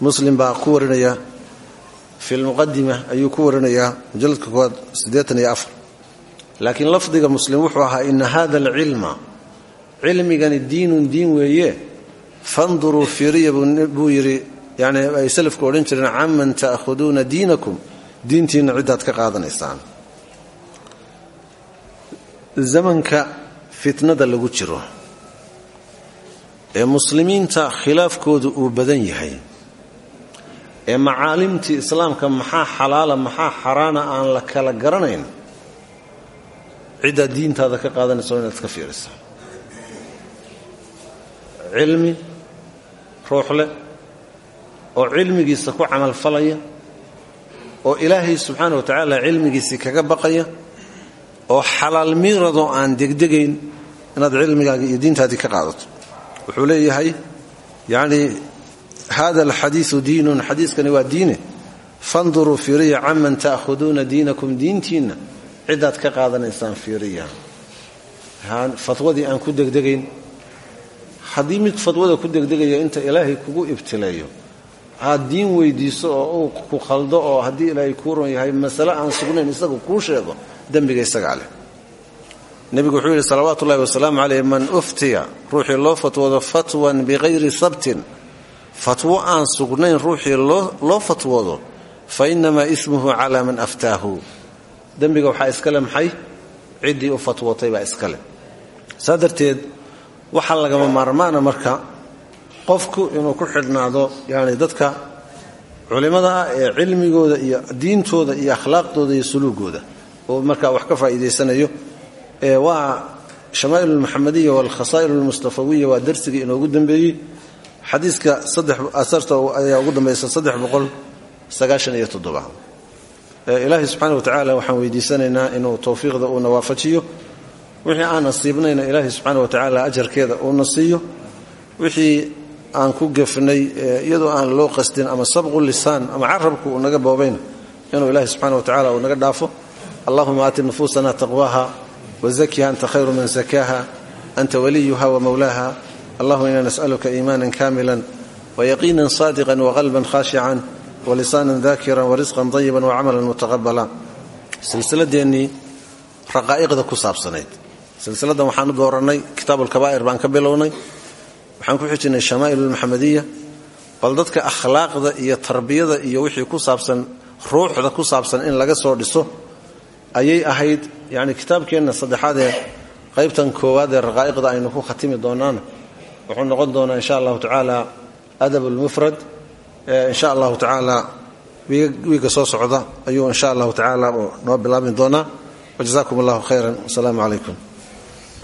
muslim baa ku warinaya fi lmuqadima ayuu ku warinayaa mujalladka koowaad siddeetan iyo afar laakiin lafdiga muslim wuxuu ahaa ina hada alcilma cilmigani diinun diin weeye fanduruu fiiriya buu yidhi yani ay salafku odhan jireen caman ta'khuduuna diinakum diintiinna ciddaad ka qaadanaysaan zamanka fitnada lagu jiro ee muslimiinta khilaafkoodu uu badan yahay ee macaalimtii islaamka maxaa xalaala maxaa xaraana aan la kala garanayn ciddaad diintaada ka qaadanayso inaad ka fiirisa cilmi ruux leh oo cilmigiisa ku camalfalaya oo ilaahay subxaana wa tacaala cilmigiisii kaga baqaya oo xalaal miiradoo aan degdegayn inaad cilmigaaga iyo diintaadii ka qaadato. Wuxuu leeyahay yacnii hada alxadiidu diinun xadiiskani waa diine. Fanduruu fiiriya caman ta'khuduuna diinakum diintiinna. Ciddaad ka qaadanaysaan fiiriya. Fatwadii aan ku degdegayn haddii mid fadwada ku degdegaya inta ilaahay kugu ibtileeyo aad diin weydiiso oo uu ku khaldo oo haddii ilaahay kuu ron yahay masale aan sugnayn isagu kuu sheego dembiga isagaa leh nebigu wuxuu yidhi salawaatu ullahi wasalaamu caleyh man uftiya ruuxii loo fatwoodo fatwan biqayri sabtin. Fatwo aan sugnayn ruuxii loo fatwoodo fa innamaa ismuhu calaa man aftaahu. Dembiga waxaa iskale maxay? Ciddii u fatwootay baa saa darteed waxaa lagama maarmaana marka qofku inuu ku xidhnaado yani dadka culimmada ah ee cilmigooda iyo diintooda iyo akhlaaqdooda iyo suluugooda oo markaa wax ka faa'iidaysanayo waa shamaa'il almuxamadiya waalkhasaa'ir almustafawiya waa darsigii inoogu dambeeyey. Xadiiska asarta ayaa ugu dambaysa ilaahay subxaana wa tacaala waxaan weydiisanaynaa inuu towfiiqda uuna waafajiyo wixii aan nasiibnayna ilaahay subxaana wa tacaala ajarkeeda uuna siiyo wixii aan ku gefnay iyadoo aan loo qastin ama sabqu lisaan ama carabku uu naga boobayna inuu ilaahay subxana wa tacala uu naga dhaafo. Allahuma aati nufuusana taqwaha wazakiha anta khayru man sakaaha anta waliyuha wamawlaaha allahuma ina nas'aluka iimaana kamila wayaqiinan saadiqan waqalban khaashican walisaanan dakiran warisqan dayiban wacamalan mutaqabala silsiladeennii raqaa'iqda ku saabsanayd silsiladan waxaanu doorannay kitaabuulkabaa'ir baan ka bilownay. Waxaan ku xijinay shamaa'il almuxamadiya bal dadka akhlaaqda iyo tarbiyada iyo wixii ku saabsan ruuxda ku saabsan in laga soo dhiso ayay ahayd yacni kitaabkeenna saddexaadee qaybtan koowaad ee raqaa'iqda aynu ku khatimi doonaana. Wuxuu noqon doonaa insha allahu tacaala adab almufrad insha allahu tacaala wiiga soo socda ayuu insha allahu tacaala noo bilaabmi doonaa. Wajazakum allahu khayran. Wasalaamu calaykum